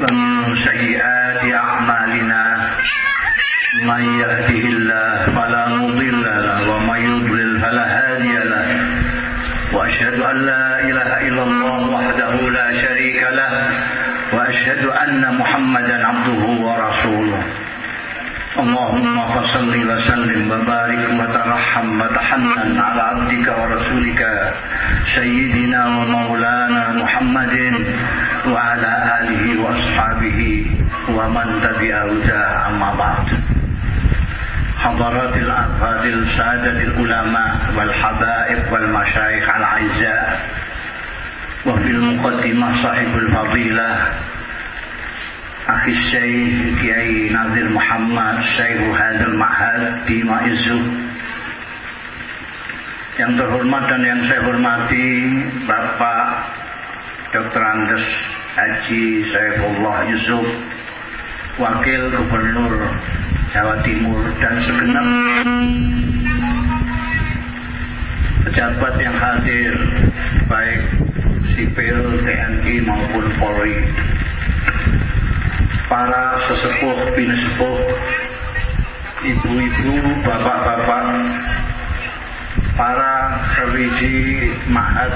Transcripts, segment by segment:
min sayyiati a'malina من يهده الله فلا مضل له ومن يضلل فلا هادي له. وأشهد أن لا إله إلا الله وحده لا شريك له. وأشهد أن محمدا عبده ورسوله. اللهم فصل وسلم وبارك وترحم وتحنن على عبدك ورسولك سيدنا ومولانا محمد وعلى واصحابه ومن تبي أوجاع أما بعد حضرات الأفاد السادة العلماء والحبائب والمشايخ العزاء وفي المقدمة صاحب الفضيلة أخي الشيخ كي نذير محمد الشيخ هذا المعهد بما إزو yang terhormat dan yang saya hormati Bapak Dr. Andes Haji Saifullah Yusuf Wakil Gubernur Jawa Timur dan segenap pejabat yang hadir baik sipil, TNI maupun Polri. Para sesepuh, binesepuh ibu-ibu, bapak-bapak para serwiji Mahat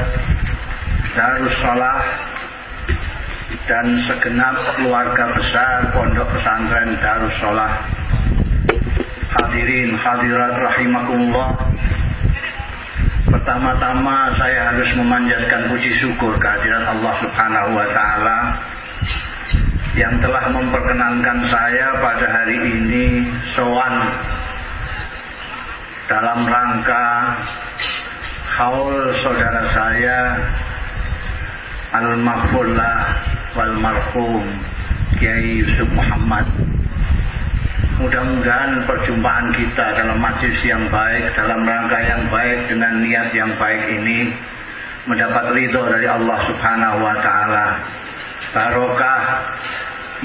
Darussalah dan segenap keluarga besar Pondok Pesantren Darussalah Hadirin hadirat rahimakumullah. Pertama-tama saya harus memanjatkan puji syukur kehadiran Allah subhanahu wa ta'ala Yang telah memperkenankan saya pada hari ini Soan Dalam rangka Haul saudara saya Al-Mahfullah Wal-Marhum Kiai Yusuf Muhammad Mudah-mudahan perjumpaan kita dalam majlis yang baik, dalam rangka yang baik dengan niat yang baik ini mendapat ridho dari Allah Subhanahu wa taala. Barokah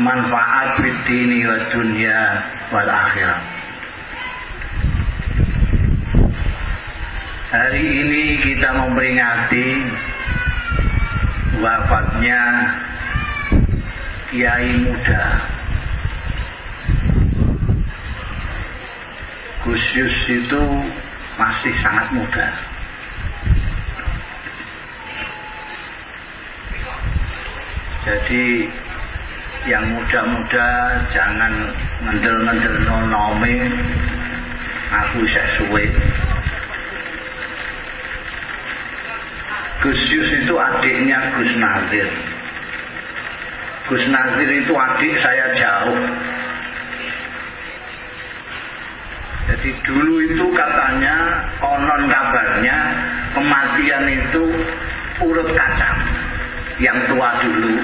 manfaat fid dini wa dunya wal akhirah. Hari ini kita memperingati wafatnya Kiai muda Gus Yus itu masih sangat muda. Jadi yang muda-muda jangan ngendel-ngendel nonome aku sesuai. Gus Yus itu adiknya Gus Nazir. Gus Nazir itu adik saya jauh. Jadi dulu itu katanya konon kabarnya kematian itu urut kacang. Yang tua dulu,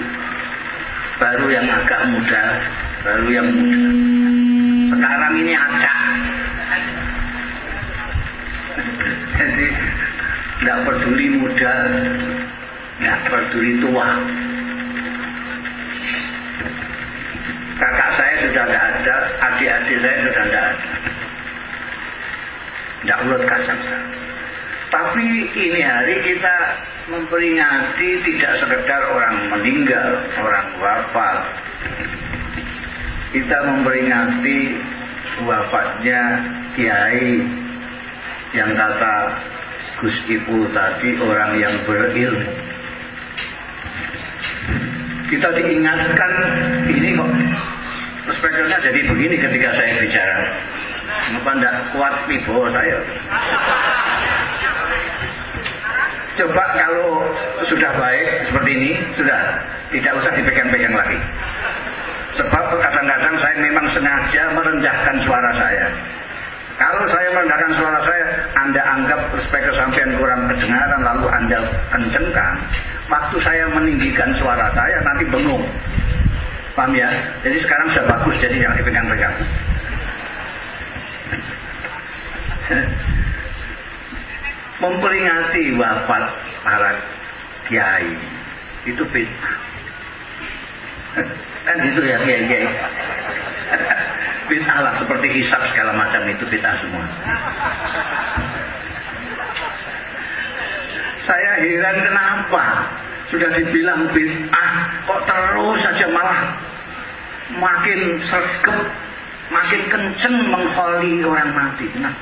baru yang agak muda, baru yang muda. Sekarang ini acak. Jadi tidak peduli muda, tidak peduli tua. Kakak saya sudah tidak ada, adik-adik saya sudah tidak ada tidak urut kacang. Tapi ini hari kita memperingati tidak sekedar orang meninggal, orang wafat. Kita memperingati wafatnya Kiai yang kata Gus Ibu tadi orang yang berilmu. Kita diingatkan perspektifnya jadi begini ketika saya bicara. Kenapa tidak kuat wibawa saya? Coba kalau sudah baik seperti ini, sudah tidak usah dipegang-pegang lagi. Sebab kadang-kadang saya memang sengaja merendahkan suara saya. Kalau saya merendahkan suara saya, Anda anggap speaker sampean kurang kedengaran lalu Anda kencengkan. Waktu saya meninggikan suara saya nanti bengong. Paham ya? Jadi sekarang sudah bagus, jadi jangan dipegang-pegang. Memperingati wafat para kiai itu bid'ah. kan gitu ya kiai-kiai. bid'ah lah seperti hisap segala macam itu bid'ah semua. Saya heran kenapa sudah dibilang bid'ah kok terus saja malah makin sergap makin kenceng mengholi orang mati. Nah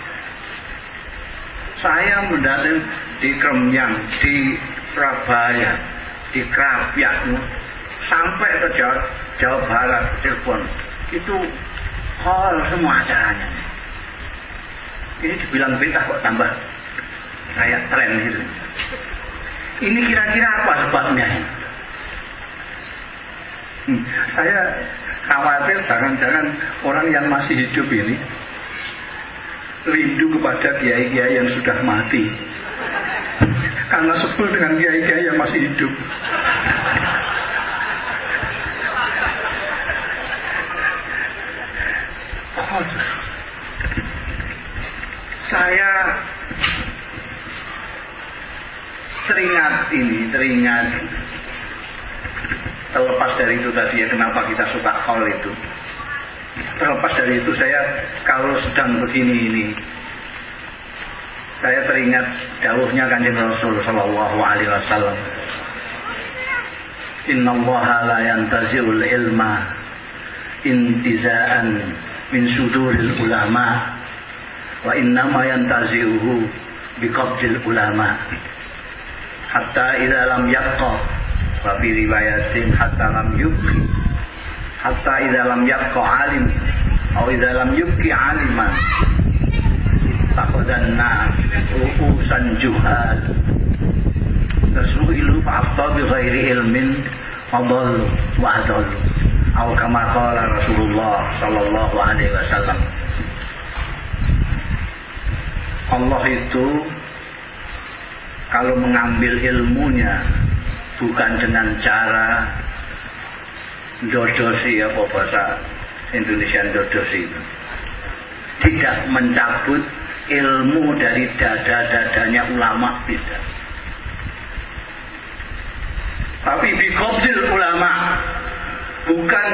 saya mendatang di Kremyang di Surabaya di Krapiak sampai ke Jawa, Jawa Barat telepon itu hall semua acaranya. Ini dibilang beda kok tambah kayak tren gitu ini kira-kira apa sebabnya? Hmm, saya khawatir jangan-jangan orang yang masih hidup ini rindu kepada kiai-kiai yang sudah mati. Karena sebel dengan kiai-kiai yang masih hidup. Saya teringat ini teringat. Terlepas dari itu tadi ya kenapa kita suka hal itu. Terlepas dari itu saya kalau sedang begini ini saya teringat dawuhnya kanjeng Rasul Shallallahu Alaihi Wasallam. Inna Allah la yantazi'ul ilma intiza'an min suduril ulama wa innama yantazi'uhu biqabdil ulama hatta idza lam yaqqa wa fi riwayatin hatta lam yubki hatta idza lam yabqa alim. Atau idza lam yubki aliman. Takhadhanna ru'usan juhal. Tersuilu fa'afta bi ghairi ilmin fadallu wa adallu. Atau kama qala Rasulullah sallallahu alaihi wasallam. Allah itu kalau mengambil ilmunya bukan dengan cara dodosi apa bahasa Indonesia dodosi itu. Tidak mencabut ilmu dari dada-dadanya ulama tidak tapi bikobdil ulama bukan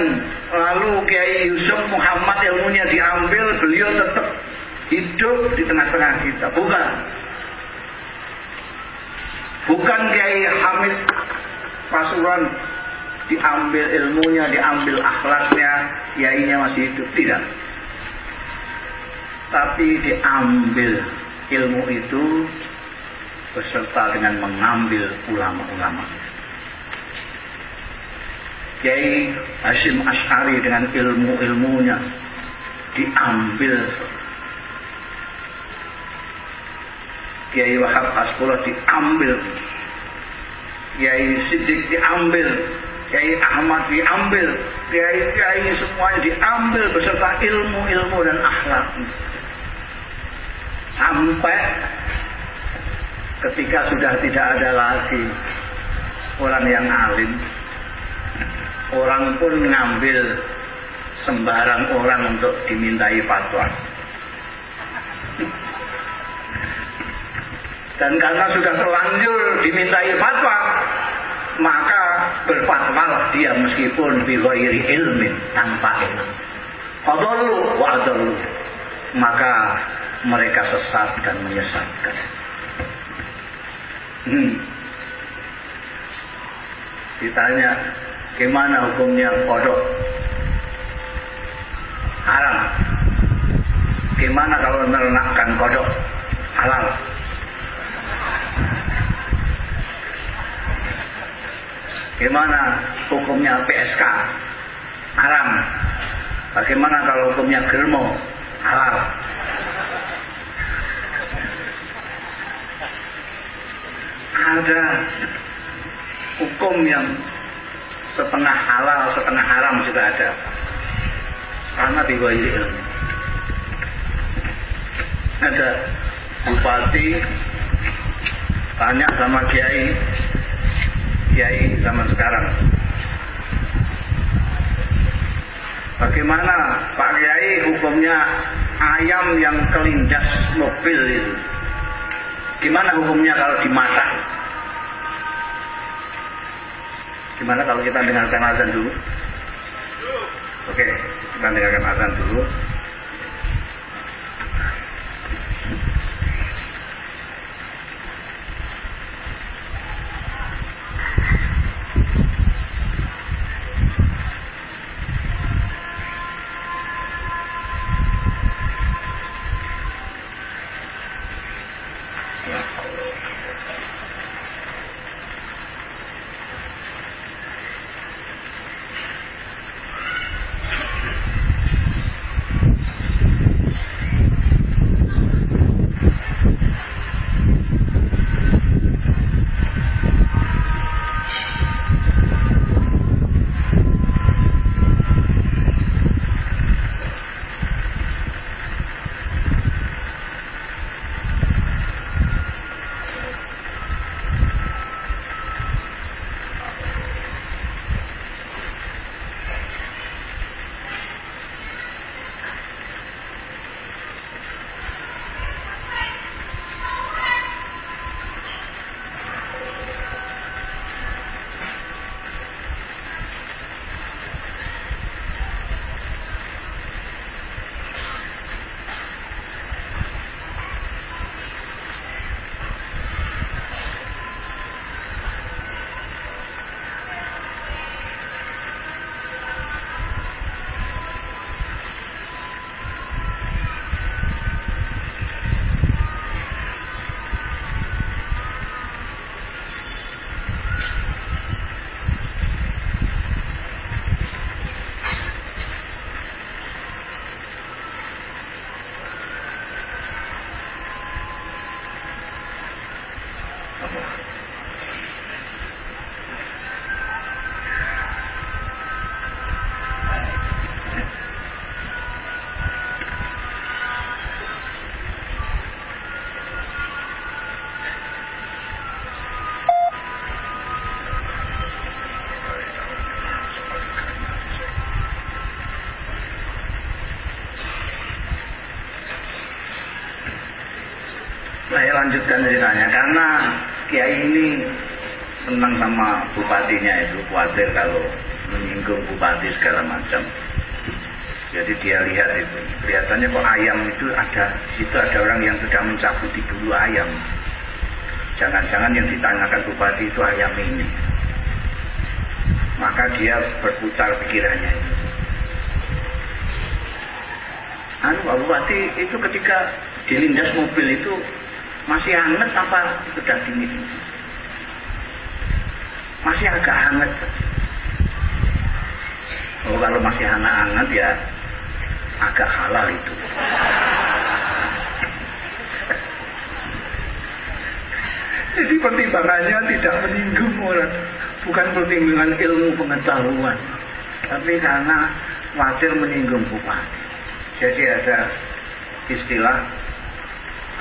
lalu Kiai Yusuf Muhammad ilmunya diambil beliau tetap hidup di tengah-tengah kita. Bukan bukan Kiai Hamid Pasuruan diambil ilmunya, diambil akhlaknya, kiainya masih hidup. Tidak. Tapi diambil ilmu itu beserta dengan mengambil ulama-ulama. Kiai Hashim Ash'ari dengan ilmu-ilmunya diambil Kiai Wahab Asqullah diambil Kiai Siddiq diambil, Kiai Ahmad diambil, Kiai-Kiai semuanya diambil beserta ilmu-ilmu dan akhlak. Sampai ketika sudah tidak ada lagi orang yang alim, orang pun ngambil sembarang orang untuk dimintai fatwa. Dan karena sudah terlanjur dimintai fatwa, maka berfatwalah dia meskipun bighairi ilmin tanpa ilmu. Fadallu wa adallu. Maka mereka sesat dan menyesatkan. Hmm. Ditanya, gimana hukumnya kodok? Haram. Gimana kalau merenakkan kodok? Halal. Gimana hukumnya PSK? Haram. Bagaimana kalau hukumnya germo? Halal. Ada hukum yang setengah halal, setengah haram juga ada. Karena diwajib ilmu. Ada bupati tanya sama kiai kiai zaman sekarang Bagaimana Pak Kiai hukumnya ayam yang kelindas mobil itu? Gimana hukumnya kalau dimasak? Gimana kalau kita dengarkan azan dulu? Oke, kita dengarkan azan dulu. Lanjutkan ceritanya karena Kiai ini senang sama bupatinya itu khawatir kalau menyinggung bupati segala macam. Jadi dia lihat itu, kelihatannya kok ayam itu ada, itu ada orang yang sudah mencabuti dulu ayam. Jangan-jangan yang ditanyakan bupati itu ayam ini. Maka dia berputar pikirannya itu. Anu Bupati itu ketika dilindas mobil itu masih hangat apa sudah dingin? Masih agak hangat. Oh kalau masih hangat-hangat ya agak halal itu. Jadi pertimbangannya tidak menyinggung orang, bukan pertimbangan ilmu pengetahuan, tapi karena khawatir menyinggung bupati. Jadi ada istilah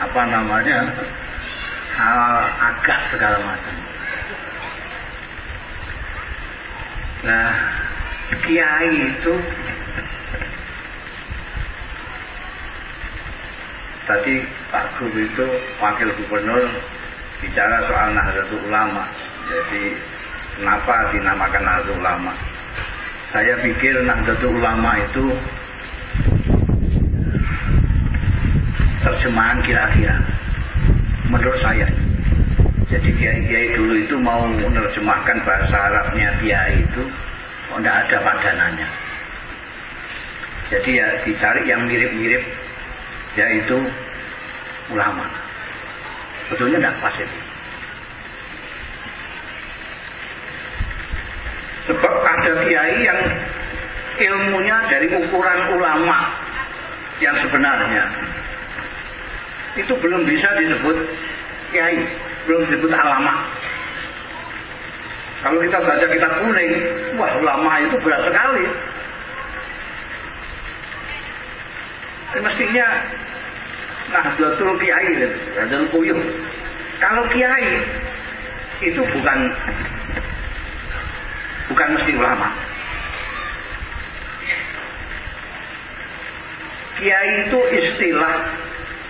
apa namanya hal agak segala macam. Nah, kiai itu tadi Pak Guru itu wakil gubernur bicara soal Nahdlatul Ulama. Jadi kenapa dinamakan Nahdlatul Ulama? Saya pikir Nahdlatul Ulama itu terjemahan kira-kira. Menurut saya. Jadi kiai-kiai dulu itu mau menerjemahkan bahasa Arabnya kiai itu tidak ada padanannya? Jadi ya dicari yang mirip-mirip yaitu ulama. Betulnya tidak pas itu. Sebab ada kiai yang ilmunya dari ukuran ulama yang sebenarnya itu belum bisa disebut kiai, belum disebut alama. Kalau kita baca kitab kuning, wah ulama itu berat sekali. Dan mestinya nah betul kiai, adalah puyuh. Kalau kiai itu bukan bukan mesti ulama. Kiai itu istilah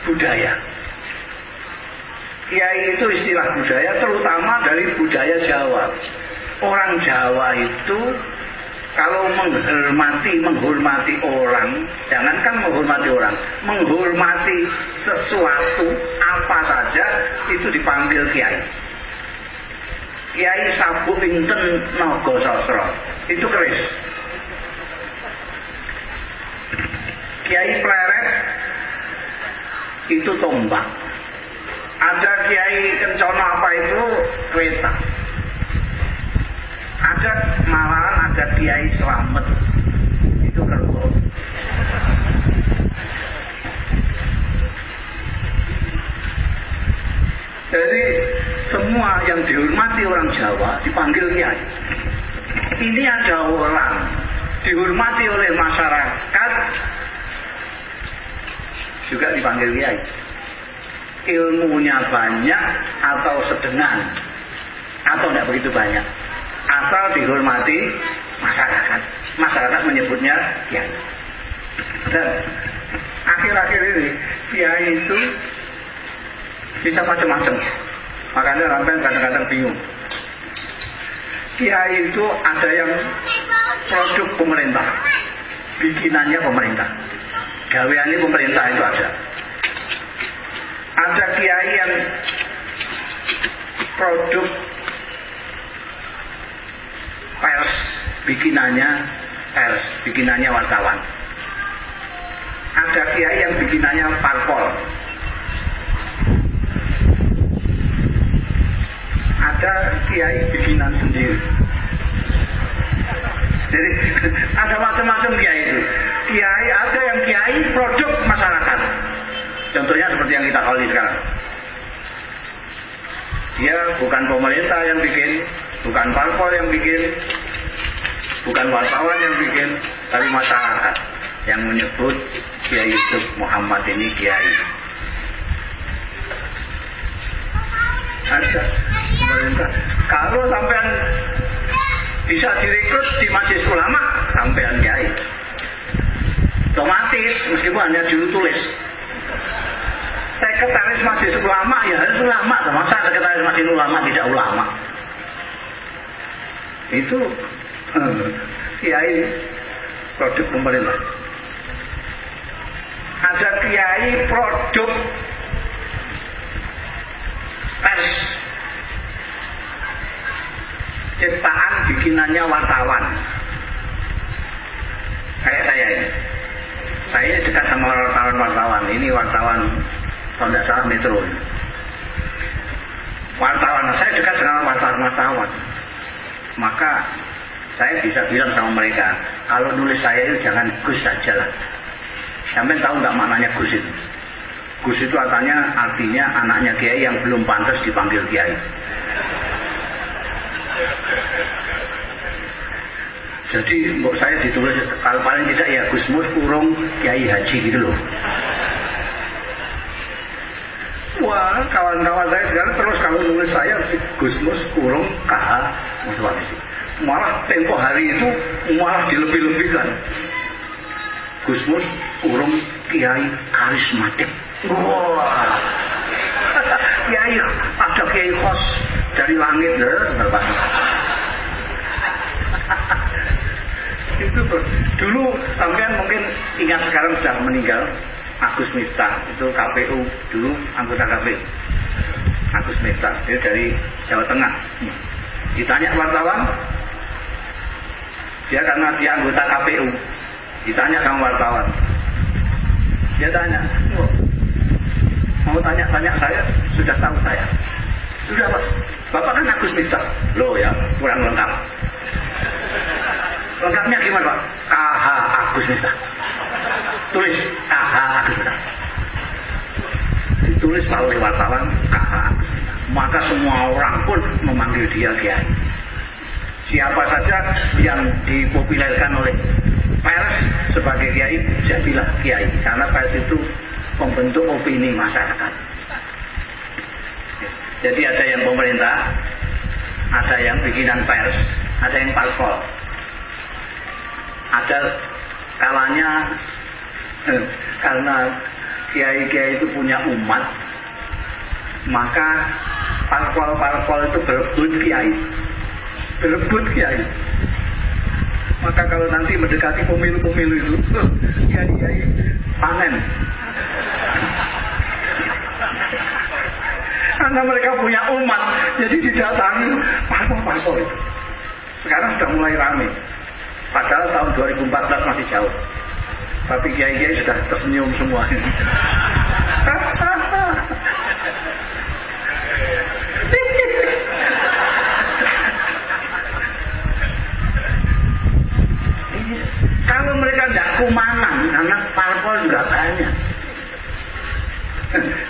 budaya. Kiai itu istilah budaya terutama dari budaya Jawa. Orang Jawa itu kalau menghormati menghormati orang, jangankan menghormati orang, menghormati sesuatu apa saja itu dipanggil kiai. Kiai Sabu Inten Nogo Sosro itu keris. Kiai Pleret itu tombak. Ada Kiai Kencono apa itu? Kereta ada malahan ada kiai selamat. Itu kerbau jadi semua yang dihormati orang Jawa dipanggil kiai. Ini ada orang dihormati oleh masyarakat juga dipanggil kiai ilmunya banyak atau sedang atau tidak begitu banyak asal dihormati masyarakat. Masyarakat menyebutnya kiai. Dan akhir-akhir ini kiai itu bisa macam-macam. Makanya sampai kadang-kadang bingung. Kiai itu ada yang produk pemerintah, bikinannya pemerintah, gaweannya pemerintah itu ada. Ada kiai yang produk pers bikinannya pers bikinannya wartawan. Ada kiai yang bikinannya parpol. Ada kiai bikinan sendiri. Jadi ada macam-macam kiai itu kiai ada yang kiai produk masyarakat. Contohnya seperti yang kita kali sekarang. Dia bukan pemerintah yang bikin bukan parpol yang bikin bukan wartawan yang bikin tapi masyarakat yang menyebut Kiai Yusuf Muhammad ini Kiai. Ada pemerintah. Kalau sampean bisa direkrut di majelis ulama sampean Kiai otomatis meskipun hanya dulu tulis sekretaris majelis ulama ya harus ulama masa sekretaris majelis ulama tidak ulama? Itu eh, kiai produk pemerintah. Ada kiai produk pers. Ciptaan bikinannya wartawan. Kayak saya ini saya dekat sama wartawan-wartawan ini wartawan kalau tidak salah metro. Wartawan saya dekat dengan wartawan-wartawan maka saya bisa bilang sama mereka kalau nulis saya itu jangan Gus saja lah. Sampai tahu nggak maknanya Gus itu. Gus itu artinya artinya anaknya Kiai yang belum pantas dipanggil Kiai jadi untuk saya ditulis kalau paling tidak ya Gus Mus kurung Kiai Haji gitu loh Wah, kawan-kawan saya sekarang terus kalau nulis saya Gusmus kurung KH Muswati. Malah tempo hari itu malah dilebih-lebihkan. Gusmus kurung Kiai karismatik. Wah. Kiai ada Kiai kos dari langit ya, itu dulu sampean mungkin ingat sekarang sudah meninggal Agus Miftah. Itu KPU dulu anggota KPU Agus Miftah itu dari Jawa Tengah. Ditanya wartawan dia karena dia anggota KPU ditanya sama wartawan. Dia tanya mau tanya-tanya saya? Sudah tahu saya. Sudah pak. Bapak kan Agus Miftah? Loh ya kurang lengkap lengkapnya gimana pak? KH Agus Miftah. Tulis KH Agustina ditulis oleh wartawan KH maka semua orang pun memanggil dia Kiai siapa saja yang dipopulerkan oleh pers sebagai Kiai jadilah Kiai. Karena pers itu membentuk opini masyarakat. Jadi ada yang pemerintah ada yang bikinan pers ada yang parpol ada kalanya Karena kiai-kiai itu punya umat, maka parpol-parpol itu berebut kiai. Berebut kiai. Maka kalau nanti mendekati pemilu-pemilu itu, kiai-kiai panen. Karena mereka punya umat, jadi didatangi parpol-parpol itu. Sekarang sudah mulai rame. Padahal tahun 2014 masih jauh. Tapi kiai-kiai sudah tersenyum semua. Kalau mereka tidak kumanan, karena parpol juga banyak.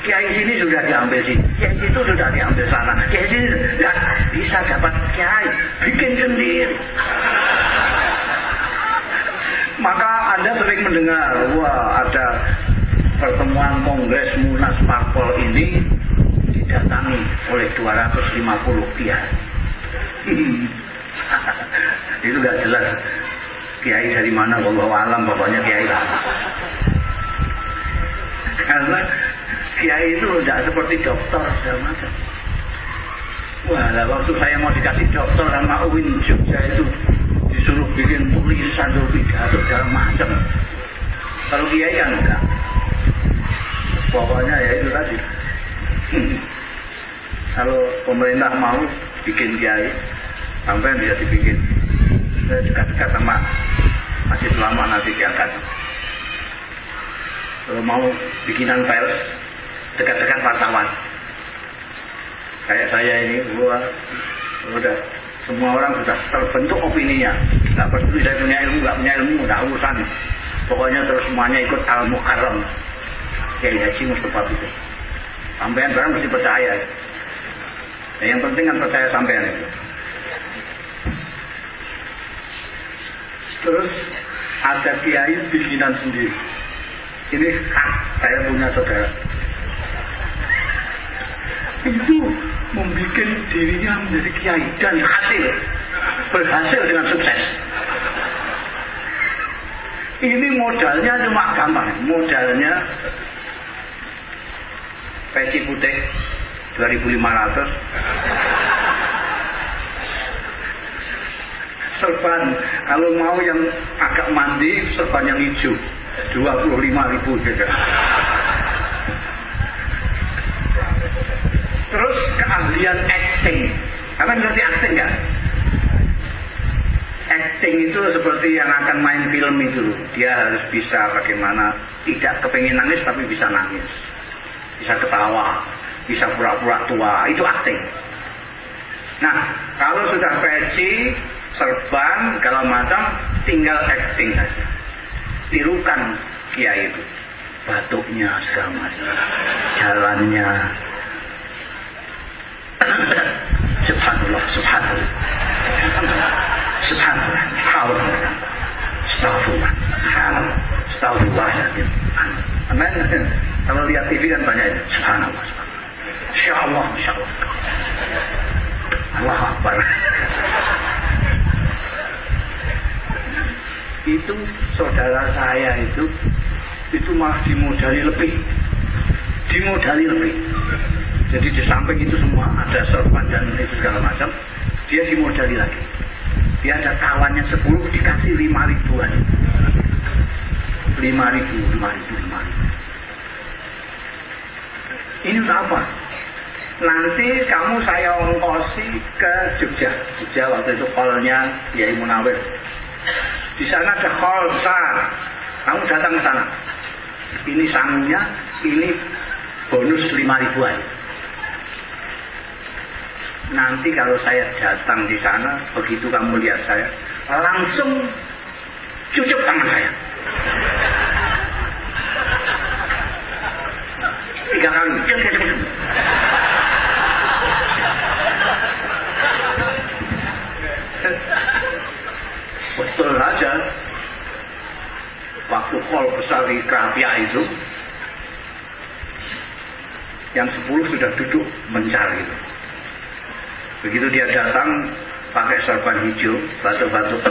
Kiai sini sudah diambil sini, kiai itu sudah diambil sana, kiai sini nggak bisa dapat kiai, bikin sendiri. Maka Anda sering mendengar, wah ada pertemuan kongres Munas Parpol ini didatangi oleh 250 kiai. itu gak jelas kiai dari mana bahwa alam pokoknya kiai lah karena kiai itu tidak seperti dokter segala macam wah lah waktu saya mau dikasih dokter sama UIN Jogja itu disuruh bikin tulisan tuh pidato segala macam. Kalau kiai kan enggak. Pokoknya ya itu tadi. Kalau pemerintah mau bikin kiai sampai bisa dibikin? Dekat-dekat sama masih lama nanti diangkat. Kalau mau bikinan pers dekat-dekat wartawan. Kayak saya ini gua udah semua orang sudah terbentuk opininya. Nggak peduli saya punya ilmu nggak punya ilmu nggak urusan. Pokoknya terus semuanya ikut al mukarram Kiai Haji Mustafa itu. Sampean barang mesti percaya. Nah, yang penting kan percaya sampean itu. Terus ada kiai bikinan sendiri. Ini hak saya punya saudara. Itu membuat dirinya menjadi kiai dan hasil. Berhasil dengan sukses. Ini modalnya cuma gampang. Modalnya peci putih 2500 serban. Kalau mau yang agak mandi serban yang hijau 25 ribu juga terus keahlian acting. Apa ngerti acting nggak? Acting itu seperti yang akan main film itu. Dia harus bisa bagaimana tidak kepengen nangis tapi bisa nangis. Bisa ketawa bisa pura-pura tua. Itu acting. Nah kalau sudah peci serban kalau macam tinggal acting saja. Tirukan kiai itu. Batuknya segala macam. Jalannya subhanallah subhanallah. Subhanallah subhanallah. Astagfirullah astagfirullah amin. Kalau lihat TV kan banyak itu. Subhanallah subhanallah. Insya Allah, Allah. Akbar. Itu saudara saya itu itu malah dimodali lebih. Dimodali lebih jadi di samping itu semua ada serban dan itu segala macam dia dimodali lagi dia ada kawannya 10 dikasih 5 ribuan 5 ribu 5 ribu 5 ribu ini untuk apa nanti kamu saya ongkosi ke Jogja Jogja waktu itu kolnya Yai Munawir di sana ada hall besar. Kamu datang ke sana. Ini sangunya, ini bonus lima ribuan. Nanti kalau saya datang di sana, begitu kamu lihat saya, langsung cucuk tangan saya. Tiga kali. betul saja waktu kol besar di Krapia itu yang sepuluh sudah duduk mencari itu. Begitu dia datang pakai serban hijau, batu-batu.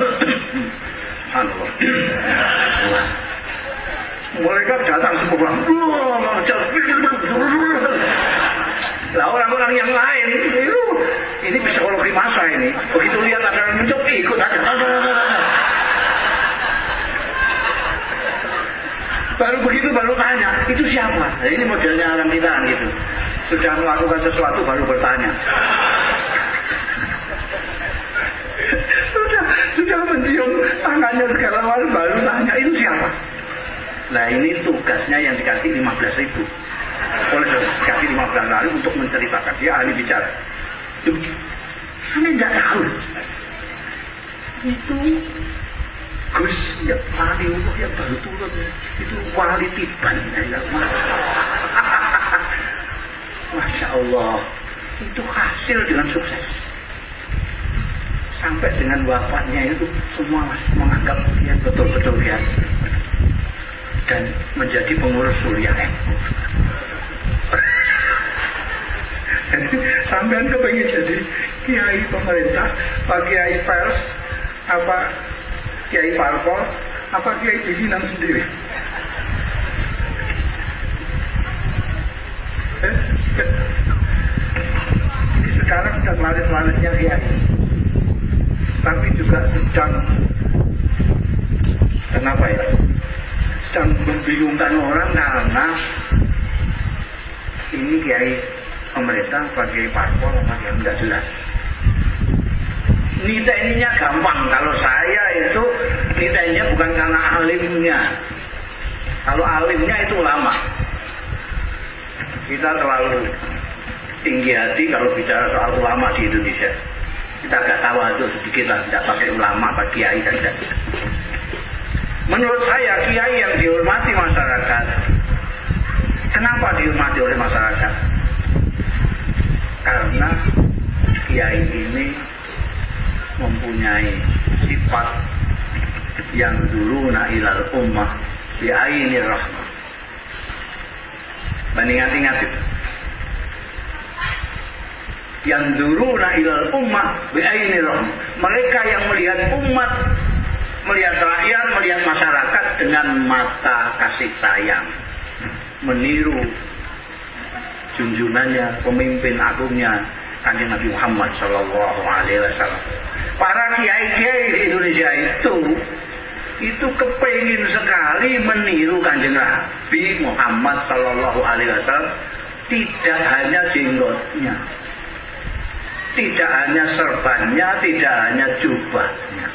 mereka datang semua. Lah orang-orang yang lain itu ini psikologi masa ini. Begitu lihat ada yang muncul ikut aja. Baru begitu baru tanya, itu siapa? Nah, ini modelnya orang kita gitu. Sudah melakukan sesuatu baru bertanya. Sudah mencium tangannya segala macam baru tanya itu siapa? Nah ini tugasnya yang dikasih 15 ribu. Oleh dikasih 15 hari untuk menceritakan. Dia ahli bicara. Saya tidak tahu. Itu? Gus ya wali untuk yang baru turun. Itu wali tiban ya Masya Allah. Itu hasil dengan sukses sampai dengan wafatnya itu semua menganggap dia betul-betul dia dan menjadi pengurus Surya sampean kepengen jadi kiai pemerintah, pak kiai pers, apa kiai parpol, apa kiai pimpinan sendiri. Ini sekarang sedang laris-larisnya kiai, tapi juga sedang kenapa ya? Sedang membingungkan orang karena ini kiai pemerintah bagi parpol yang enggak jelas. Nitainya gampang. Kalau saya itu nitainya bukan karena alimnya. Kalau alimnya itu lama. Kita terlalu tinggi hati kalau bicara soal ulama di Indonesia kita agak itu sedikit lah tidak pakai ulama pak kiai saja menurut saya kiai yang dihormati masyarakat kenapa dihormati oleh masyarakat karena kiai ini mempunyai sifat yang dulu ilal ummah ini rahmah. Mengingat-ingat itu. Yang dulu ilal ummah ini rahmah. Mereka yang melihat umat, melihat rakyat, melihat masyarakat dengan mata kasih sayang. Meniru junjungannya, pemimpin agungnya kanjeng Nabi Muhammad Shallallahu Alaihi Wasallam. Para kiai-kiai di Indonesia itu itu kepingin sekali meniru kanjeng Nabi Muhammad Shallallahu Alaihi Wasallam tidak hanya jenggotnya, tidak hanya serbannya, tidak hanya jubahnya,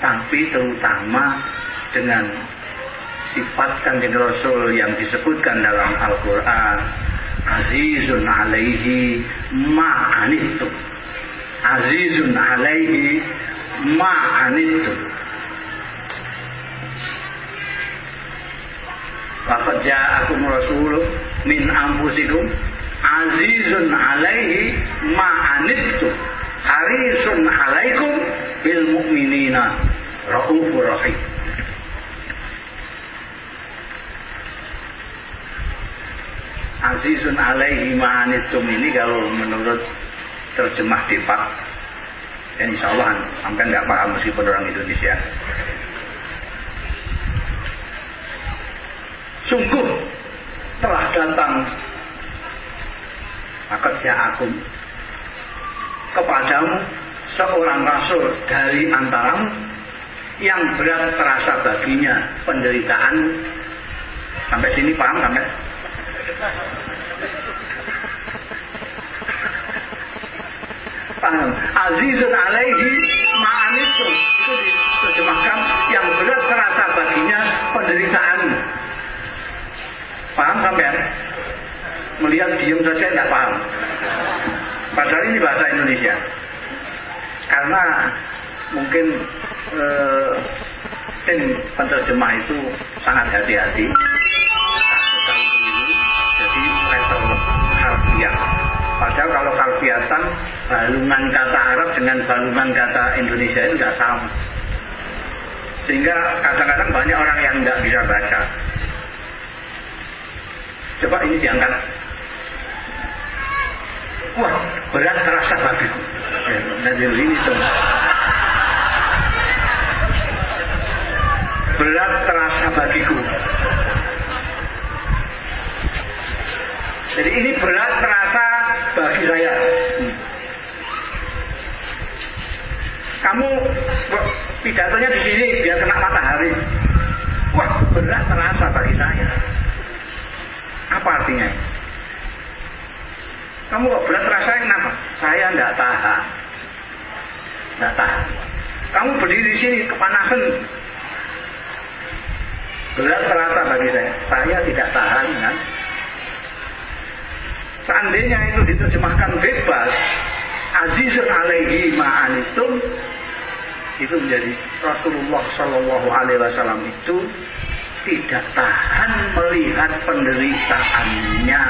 tapi terutama dengan sifat kanjeng Rasul yang disebutkan dalam Al-Quran azizun alaihi ma'anittu. Azizun alaihi ma'anittu. Laqad ja'akum rasul min anfusikum azizun alaihi ma'anittu harisun alaikum bil mu'minina. Raufur rahim. Azizun alaihi ma'anitum ini kalau menurut terjemah Depak ya insya Allah sampai nggak paham meskipun orang Indonesia. Sungguh telah datang akan aku kepadamu seorang rasul dari antaramu yang berat terasa baginya penderitaan sampai sini paham sampai Paham? Azizun alaihi ma'anitu itu diterjemahkan yang berat terasa baginya penderitaan. Paham sampai? Melihat diam saja tidak paham. Padahal ini bahasa Indonesia. Karena mungkin eh, tim penerjemah itu sangat hati-hati Padahal kalau kalfiatan balungan kata Arab dengan balungan kata Indonesia itu tidak sama. Sehingga kadang-kadang banyak orang yang tidak bisa baca. Coba ini diangkat. Wah, berat terasa bagus. Jadi eh, ini tuh. Berat terasa bagiku. Jadi ini berat terasa bagi saya. Kamu pidatonya di sini biar kena matahari. Wah, berat terasa bagi saya. Apa artinya? Kamu kok berat terasa kenapa? Saya tidak tahan. Tidak tahan. Kamu berdiri di sini kepanasan. Berat terasa bagi saya. Saya tidak tahan kan? Seandainya itu diterjemahkan bebas, azizun alaihi ma'anitum itu menjadi Rasulullah Shallallahu Alaihi Wasallam itu tidak tahan melihat penderitaannya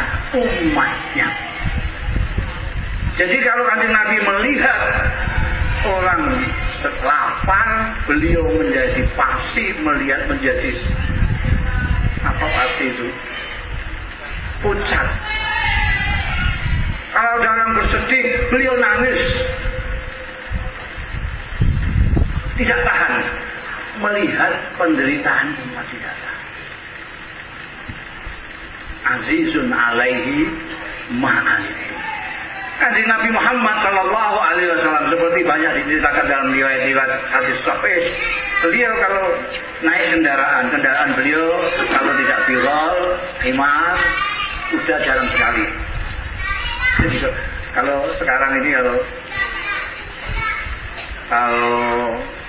umatnya. Jadi kalau kanjeng Nabi melihat orang lapar, beliau menjadi pasti melihat menjadi apa pasti itu pucat kalau orang bersedih, beliau nangis. Tidak tahan melihat penderitaan umat tidak. Azizun alaihi ma'alaihi. Kanjeng Nabi Muhammad Shallallahu Alaihi Wasallam seperti banyak diceritakan dalam riwayat-riwayat hadis sahih. Beliau kalau naik kendaraan, kendaraan beliau kalau tidak birol, himar, sudah jarang sekali kalau sekarang ini kalau kalau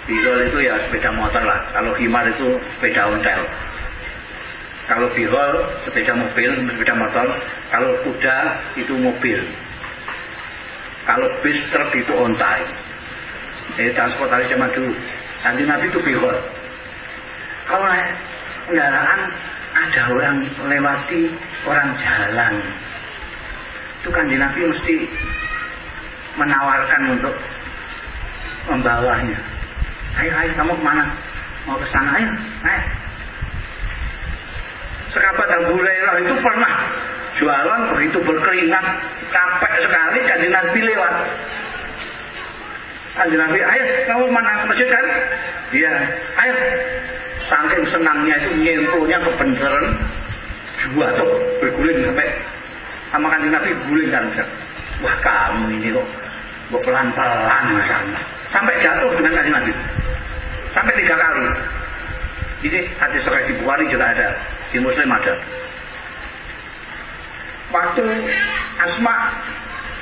birol itu ya sepeda motor lah kalau himar itu sepeda ontel kalau birol sepeda mobil sepeda motor kalau kuda itu mobil kalau bis truk itu ontai jadi transportasi zaman dulu nanti nabi itu birol kalau kendaraan ada orang lewati orang jalan itu kan Nabi mesti menawarkan untuk membawanya. Ayo, ayo kamu ke mana? Mau ke sana, ayo, naik. Sekabat Abu itu pernah jualan begitu berkeringat capek sekali kan Nabi lewat. Kanjeng Nabi, ayo kamu mana? Masjid kan? Dia, ayo. Saking senangnya itu nyemplungnya ke beneran dua tuh berguling sampai sama kanjeng Nabi guling kan wah kamu ini kok kok pelan-pelan sampai jatuh dengan kanjeng Nabi. Sampai tiga kali. Ini hadis sahih di Bukhari juga ada di Muslim ada waktu Asma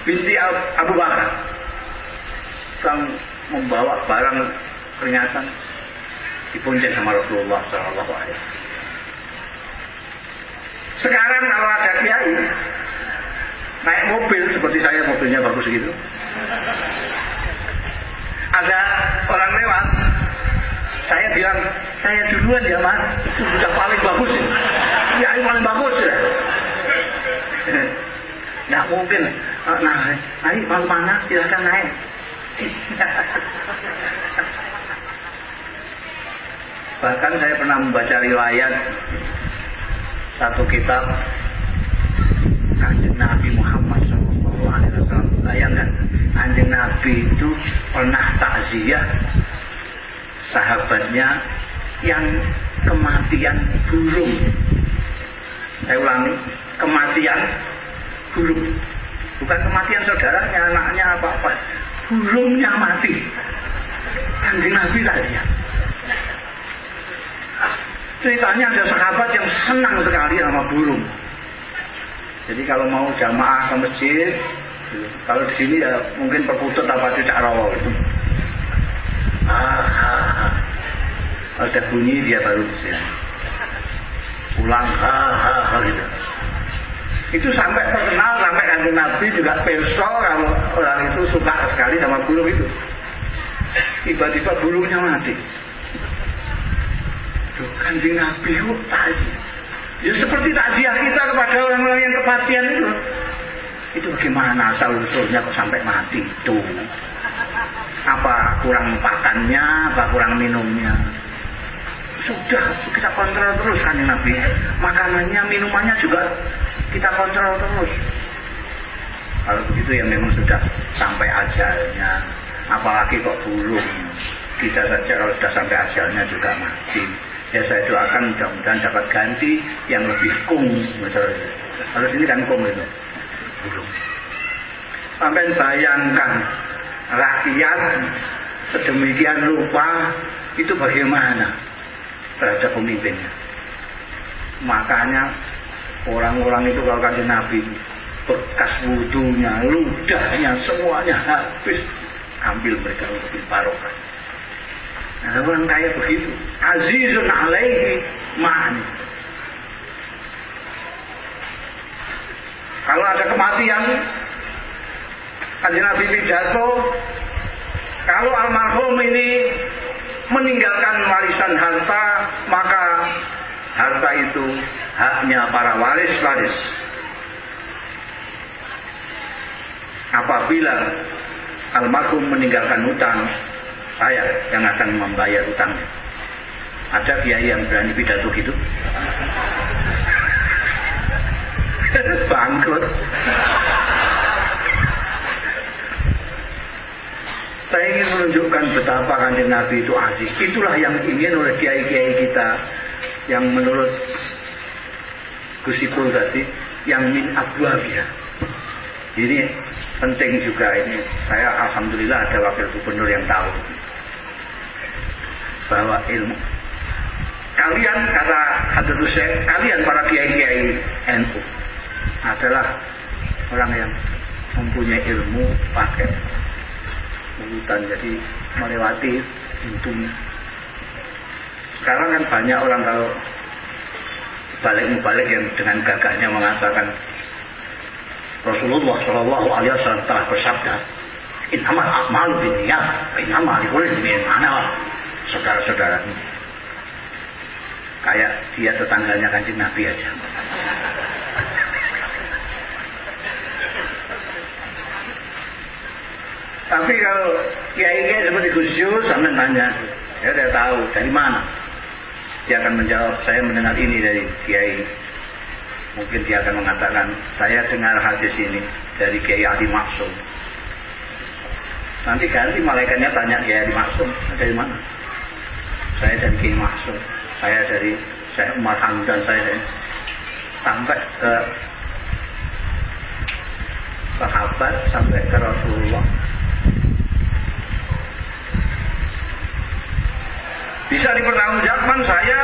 binti Abu Bakar. Sedang membawa barang peringatan dibonceng sama Rasulullah Shallallahu Alaihi Sekarang kalau ada kiai naik mobil seperti saya mobilnya bagus gitu. Ada orang lewat saya bilang saya duluan ya mas. Itu sudah paling bagus. Ini paling bagus ya nggak mungkin nah ayo mau mana silahkan naik bahkan saya pernah membaca riwayat satu kitab kanjeng Nabi Muhammad SAW. Bayangkan, kanjeng Nabi itu pernah takziah sahabatnya yang kematian burung. Saya ulangi, kematian burung. Bukan kematian saudaranya, anaknya apa-apa. Burungnya mati. Kanjeng Nabi tadi ya. Ceritanya ada sahabat yang senang sekali sama burung. Jadi kalau mau jamaah ke masjid, kalau di sini ya mungkin perkutut apa tidak rawa itu. Ah, ah, ah. Ada bunyi dia baru bisa. Pulang, ah, ah, ah, gitu. Itu sampai terkenal sampai kanjeng Nabi juga perso kalau orang itu suka sekali sama burung itu. Tiba-tiba burungnya mati. Tuh, kanjeng Nabi itu Ya seperti takziah kita kepada orang-orang yang kematian itu. Itu bagaimana asal usulnya kok sampai mati itu? Apa kurang pakannya, apa kurang minumnya? Sudah kita kontrol terus kan Nabi. Makanannya, minumannya juga kita kontrol terus. Kalau begitu ya memang sudah sampai ajalnya. Apalagi kok burung. Kita saja kalau sudah sampai ajalnya juga mati ya saya doakan mudah-mudahan dapat ganti yang lebih kung Kalau sini kan kum itu. Burung. Sampai bayangkan rakyat sedemikian rupa itu bagaimana terhadap pemimpinnya. Makanya orang-orang itu kalau kasih Nabi bekas wudhunya, ludahnya, semuanya habis ambil mereka untuk barokah. Nah, orang kaya begitu. Azizun alaihi ma'ani. Kalau ada kematian, kanjeng Nabi pidato, kalau almarhum ini meninggalkan warisan harta, maka harta itu haknya para waris-waris. Apabila almarhum meninggalkan hutang, saya yang akan membayar hutangnya. Ada kiai yang berani pidato gitu? Bangkrut. Saya ingin menunjukkan betapa kanjeng Nabi itu asik. Itulah yang ingin oleh kiai-kiai kita yang menurut Gusipul tadi yang min abwabia. Ini penting juga ini. Saya alhamdulillah ada wakil gubernur yang tahu bahwa ilmu kalian kata Hadratus Syekh, kalian para kiai-kiai NU adalah orang yang mempunyai ilmu pakai urutan jadi melewati pintunya. Sekarang kan banyak orang kalau balik-balik yang dengan gagahnya mengatakan Rasulullah Shallallahu Alaihi Wasallam telah bersabda, Innamal a'malu binniyat, innamal likulli imrin ma Saudara-saudara, kayak dia tetangganya kanjeng Nabi aja. Tapi kalau kiai-kiai seperti Gus Yus sampai nanya, ya dia tahu dari mana. Dia akan menjawab, saya mendengar ini dari kiai Mungkin dia akan mengatakan, saya dengar hadis ini dari Kiai Ali Maksum. Nanti ganti malaikatnya tanya Kiai Ali Maksum, dari mana? Saya dari Kiai Maksum, saya dari saya Umar Hamdan, saya dari sampai ke sahabat sampai ke Rasulullah. Bisa dipertanggungjawabkan saya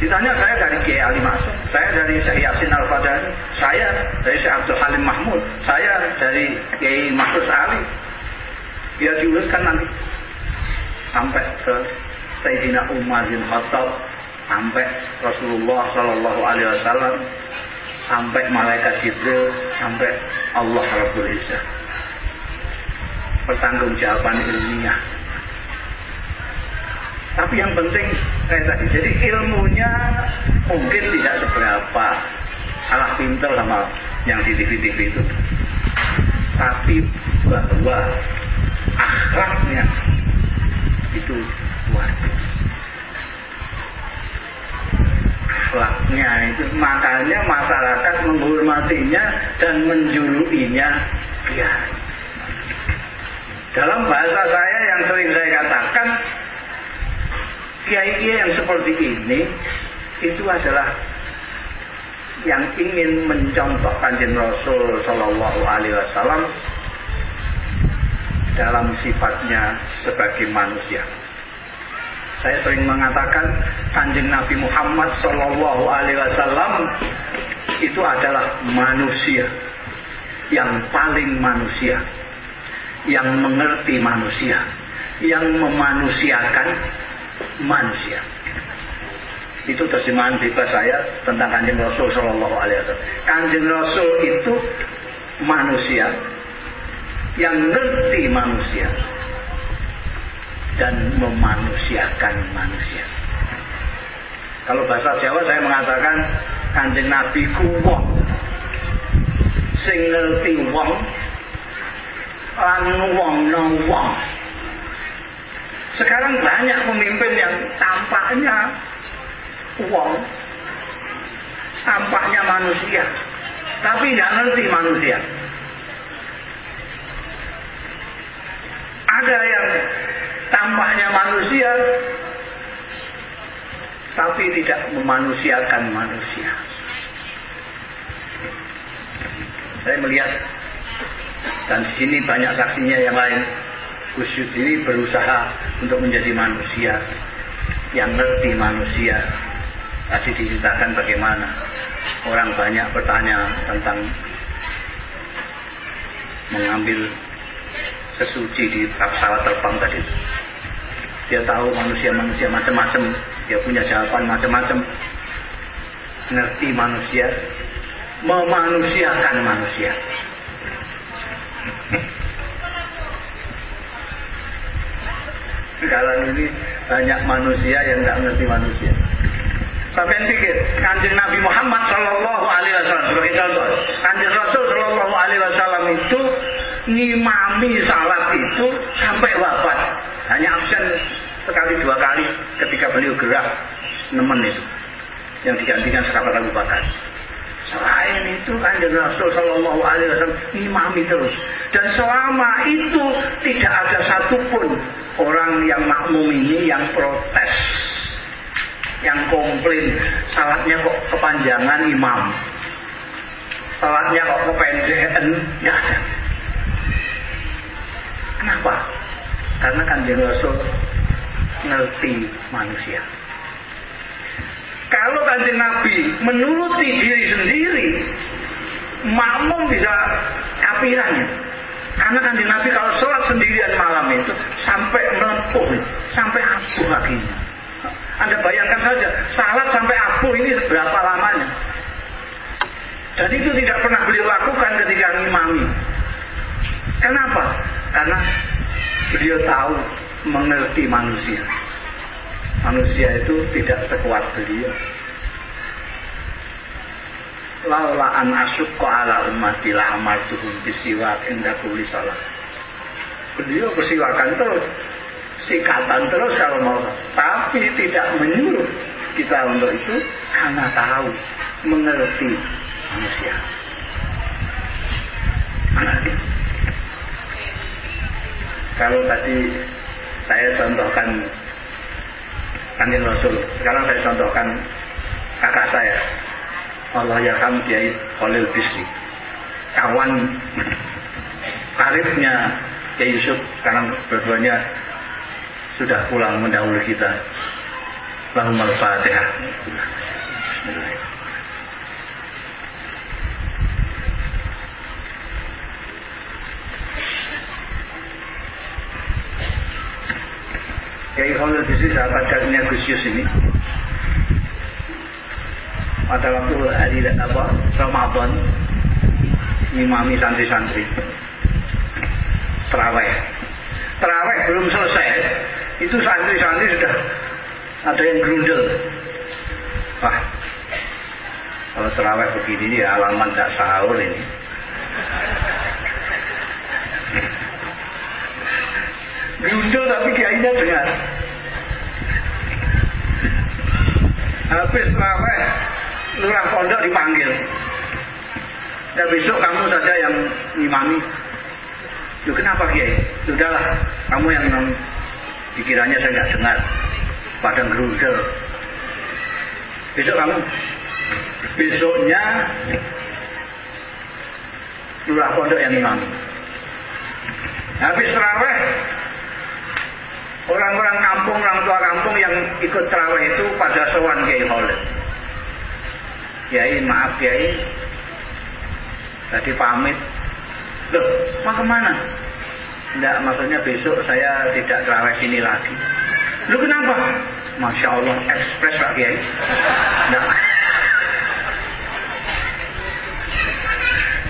Ditanya saya dari Kiai Ali Masuk, saya dari Syekh Yasin Al Fadani, saya dari Syekh Abdul Halim Mahmud, saya dari Kiai Mahfud Ali. Ya diuruskan nanti sampai ke Sayyidina Umar bin Khattab, sampai Rasulullah Shallallahu Alaihi Wasallam, sampai malaikat Jibril, sampai Allah Rabbul Izzah. Pertanggungjawaban ilmiah tapi yang penting kayak tadi, jadi ilmunya mungkin tidak seberapa salah pinter sama yang di TV-TV itu. Tapi bahwa akhlaknya itu luar biasa. Akhlaknya itu makanya masyarakat menghormatinya dan menjulukinya kiai. Dalam bahasa saya yang sering saya katakan kiai-kiai yang seperti ini itu adalah yang ingin mencontoh kanjeng Rasul Shallallahu Alaihi Wasallam dalam sifatnya sebagai manusia. Saya sering mengatakan kanjeng Nabi Muhammad Shallallahu Alaihi Wasallam itu adalah manusia yang paling manusia, yang mengerti manusia, yang memanusiakan manusia. Itu terjemahan bebas saya tentang kanjeng Rasul Shallallahu Alaihi Wasallam. Kanjeng Rasul itu manusia yang ngerti manusia dan memanusiakan manusia. Kalau bahasa Jawa saya mengatakan kanjeng Nabi kuwong sing ngerti wong lan wong wong sekarang banyak pemimpin yang tampaknya uang, tampaknya manusia, tapi nggak ngerti manusia. Ada yang tampaknya manusia, tapi tidak memanusiakan manusia. Saya melihat dan di sini banyak saksinya yang lain. Khusyuk ini berusaha untuk menjadi manusia yang ngerti manusia. Tadi diceritakan bagaimana orang banyak bertanya tentang mengambil sesuci di pesawat terbang tadi. Dia tahu manusia-manusia macam-macam, dia punya jawaban macam-macam. Ngerti manusia, memanusiakan manusia. Sekarang ini banyak manusia yang tidak ngerti manusia. Sampai pikir, kanjeng Nabi Muhammad Shallallahu Alaihi Wasallam sebagai contoh, kanjeng Rasul Shallallahu Alaihi Wasallam itu ngimami salat itu sampai wafat, hanya absen sekali dua kali ketika beliau gerak nemen itu, yang digantikan sahabat Abu Bakar. Selain itu kanjeng Rasul Shallallahu Alaihi Wasallam imami terus. Dan selama itu tidak ada satupun orang yang makmum ini yang protes, yang komplain, salatnya kok kepanjangan imam, salatnya kok kependekan, nggak ada. Kenapa? Karena kanjeng Rasul ngerti manusia. Kalau kanjeng Nabi menuruti diri sendiri, makmum bisa kapiran. Karena kanjeng Nabi kalau sholat sendirian malam itu sampai melepuh, sampai abuh kakinya. Anda bayangkan saja, salat sampai abuh ini berapa lamanya. Dan itu tidak pernah beliau lakukan ketika ngimami. Kenapa? Karena beliau tahu mengerti manusia manusia itu tidak sekuat beliau. Laula an asyukka ala ummati la amartuhum bisiwak inda kulli salat. Beliau bersiwakan terus, sikatan terus kalau mau, tapi tidak menyuruh kita untuk itu karena tahu, mengerti manusia. Kalau tadi saya contohkan kanjeng Rasul. Sekarang saya contohkan kakak saya. Allah yarham Kiai Khalil Bisri. Kawan karibnya Kiai Yusuf sekarang berduanya sudah pulang mendahului kita. Lahumul Fatihah. Bismillahirrahmanirrahim. Kiai Khalil Bisri sahabat kasihnya Gus Yus ini. Pada waktu hari apa Ramadan imami santri-santri. Terawih. Terawih belum selesai. Itu santri-santri sudah ada yang grundel wah. Kalau terawih begini ya alaman tak sahur ini. Grundel tapi kiainya dengar. Habis terawih, lurah pondok dipanggil. Ya besok kamu saja yang ngimami. Loh kenapa kiai? Sudahlah, kamu yang pikirannya saya nggak dengar. Padang grundel. Besok kamu. Besoknya lurah pondok yang ngimami. Habis terawih, orang-orang kampung, orang tua kampung yang ikut terawih itu pada sowan Kiai Khalid. Kiai, maaf Kiai, tadi pamit. Loh, mau ke mana? Tidak, maksudnya besok saya tidak terawih sini lagi. Lu kenapa? Masya Allah, ekspres Pak Kiai. Tidak.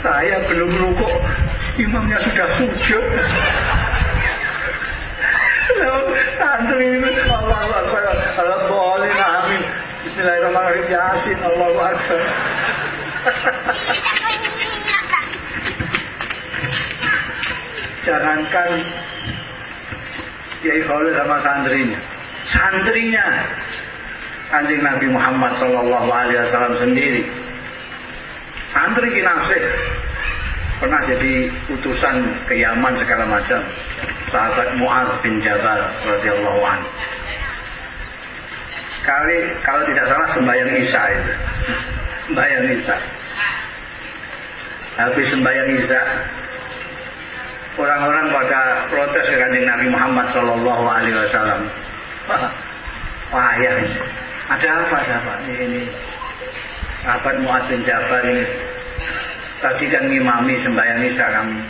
Saya belum rukuk, imamnya sudah sujud. Santri ini Allah Akbar Allah boleh amin Bismillahirrahmanirrahim Yasin Allah Akbar Jangankan Kiai Khalid sama santrinya. Santrinya. Anjing Nabi Muhammad Sallallahu Alaihi Wasallam sendiri. Santri kinasih pernah jadi utusan ke Yaman segala macam sahabat Mu'ad bin Jabal radhiyallahu anhu. Kali kalau tidak salah sembahyang Isya itu. Sembahyang Isya. habis sembahyang isya orang-orang pada protes ke kanjeng Nabi Muhammad Shallallahu Alaihi Wasallam. Wah ya, ada apa ada apa ini, ini sahabat Muaz bin Jabal ini tadi kan ngimami sembahyang isya kami.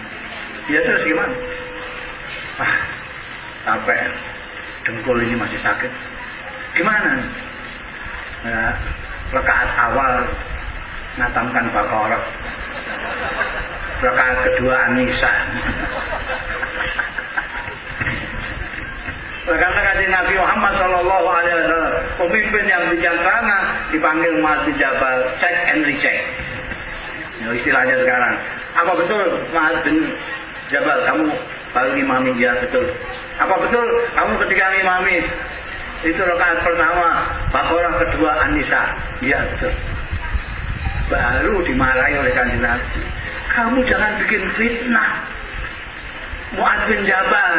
Ya terus gimana? Wah, sampai dengkul ini masih sakit. Gimana? Ya, rekaat awal ngatamkan Baqarah rakaat kedua Anisa kaji Nabi Muhammad Shallallahu Alaihi Wasallam pemimpin yang bijaksana dipanggil Mas Jabal check and recheck. Ya, istilahnya sekarang. Apa betul Mas bin Jabal kamu baru imami ya betul. Apa betul kamu ketika imami itu rakaat pertama, bakorah kedua Anisa. Ya betul. Baru dimarahi oleh kanjeng Nabi. Kamu jangan bikin fitnah. Mu'ad bin Jabal.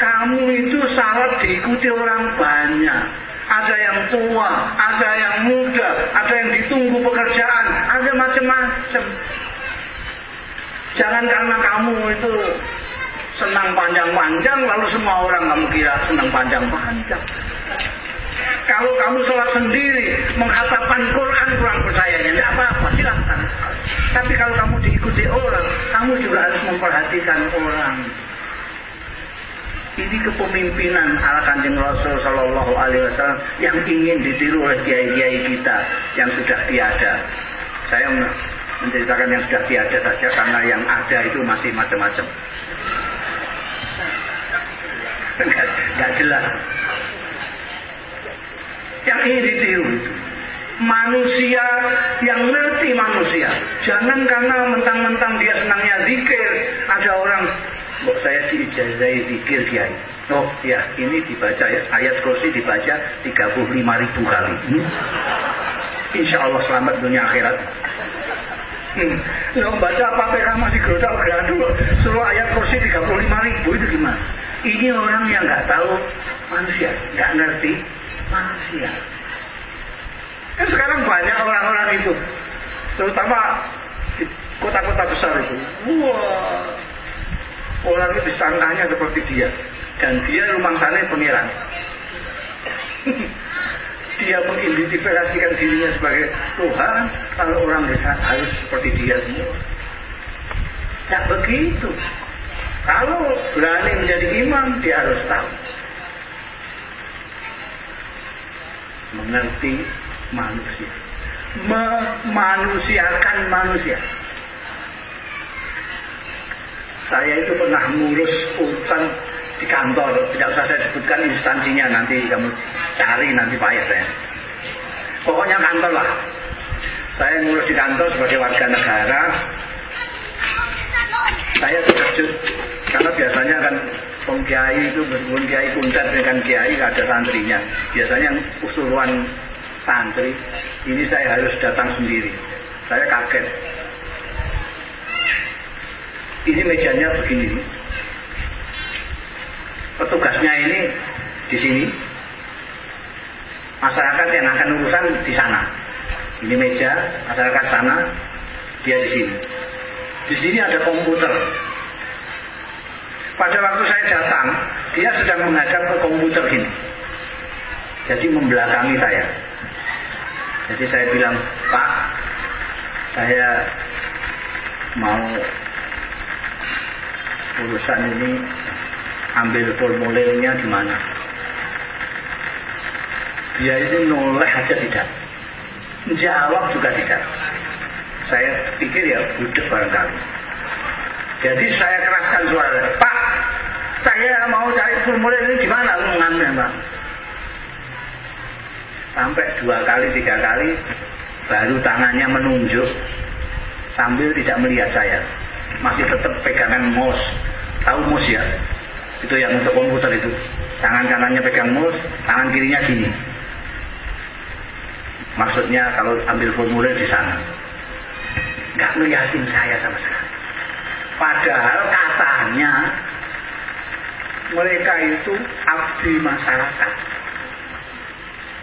Kamu itu salat diikuti orang banyak. Ada yang tua, ada yang muda, ada yang ditunggu pekerjaan, ada macam-macam. Jangan karena kamu itu senang panjang-panjang, lalu semua orang kamu kira senang panjang-panjang. Kalau kamu sholat sendiri, menghafalkan Quran kurang percayanya, tidak apa-apa, silahkan. Tapi kalau kamu diikuti orang, kamu juga harus memperhatikan orang. Ini kepemimpinan ala kanjeng Rasul Shallallahu Alaihi Wasallam yang ingin ditiru oleh kiai-kiai kita yang sudah tiada. Saya menceritakan yang sudah tiada saja karena yang ada itu masih macam-macam. Gak jelas yang ingin ditiru manusia yang ngerti manusia jangan karena mentang-mentang dia senangnya zikir ada orang kok saya diijazai zikir kiai oh ya ini dibaca ya ayat kursi dibaca 35 ribu kali hmm? insya Allah selamat dunia akhirat hmm. Baca apa PK masih geruduk gaduh suruh ayat kursi 35 ribu itu gimana ini orang yang nggak tahu manusia nggak ngerti manusia. Kan sekarang banyak orang-orang itu, terutama di kota-kota besar itu. Wah, orang itu disangkanya seperti dia, dan dia rumah sana pengiran. dia mengidentifikasikan dirinya sebagai Tuhan, kalau orang desa harus seperti dia semua. Tidak begitu. Kalau berani menjadi imam, dia harus tahu mengerti manusia memanusiakan manusia saya itu pernah ngurus urusan di kantor. Tidak usah saya sebutkan instansinya. Nanti kamu cari nanti payah saya. Pokoknya kantor lah. Saya ngurus di kantor sebagai warga negara. Saya terkejut. Karena biasanya kan kiai itu berhubung kiai kuncat dengan kiai ada santrinya. Biasanya usulan santri, ini saya harus datang sendiri. Saya kaget. Ini mejanya begini. Petugasnya ini di sini. Masyarakat yang akan urusan di sana. Ini meja, masyarakat sana, dia di sini. Di sini ada komputer, pada waktu saya datang, dia sedang menghadap ke komputer ini. Jadi membelakangi saya. Jadi saya bilang, Pak, saya mau urusan ini ambil formulirnya di mana. Dia itu noleh aja tidak. Jawab juga tidak. Saya pikir ya budek barangkali. Jadi saya keraskan suara, Pak, saya mau cari formulir ini gimana mengambil Pak? Sampai dua kali, tiga kali, baru tangannya menunjuk sambil tidak melihat saya. Masih tetap pegangan mouse. Tahu mouse ya? Itu yang untuk komputer itu. Tangan kanannya pegang mouse, tangan kirinya gini. Maksudnya kalau ambil formulir di sana. Nggak ngeliatin saya sama sekali. Padahal katanya mereka itu abdi masyarakat.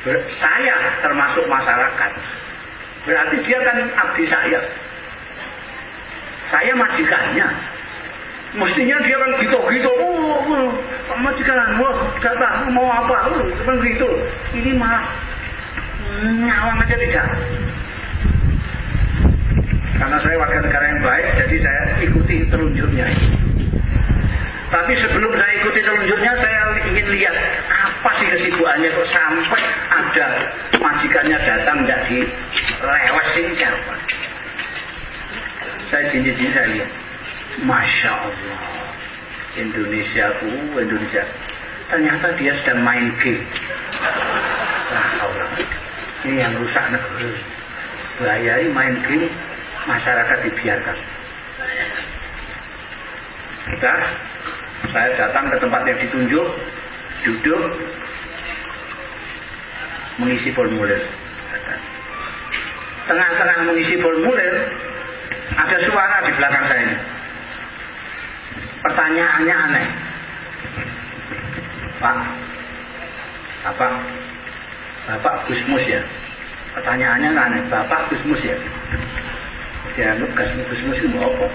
Ber saya termasuk masyarakat. Berarti dia kan abdi saya. Saya majikannya. Mestinya dia kan gitu-gitu, oh, oh majikan, wah, kata mau apa, oh, seperti itu. Ini malah nyawang aja tidak. Karena saya warga negara yang baik, jadi saya ikuti telunjuknya. Tapi sebelum saya ikuti telunjuknya, saya ingin lihat apa sih kesibukannya kok sampai ada majikannya datang tidak dilewasin siapa. Saya jinjit-jinjit saya lihat. Masya Allah. Indonesia, uh, Indonesia. Ternyata dia sedang main game. Nah, Allah. Ini yang rusak negeri. Bahayai main game, masyarakat dibiarkan. Kita, saya datang ke tempat yang ditunjuk, duduk, mengisi formulir. Tengah-tengah mengisi formulir, ada suara di belakang saya ini. Pertanyaannya aneh. Pak, Bapak, Bapak Gusmus ya? Pertanyaannya aneh, Bapak Gusmus ya? Dianggap Gusmus, Gusmus itu apa?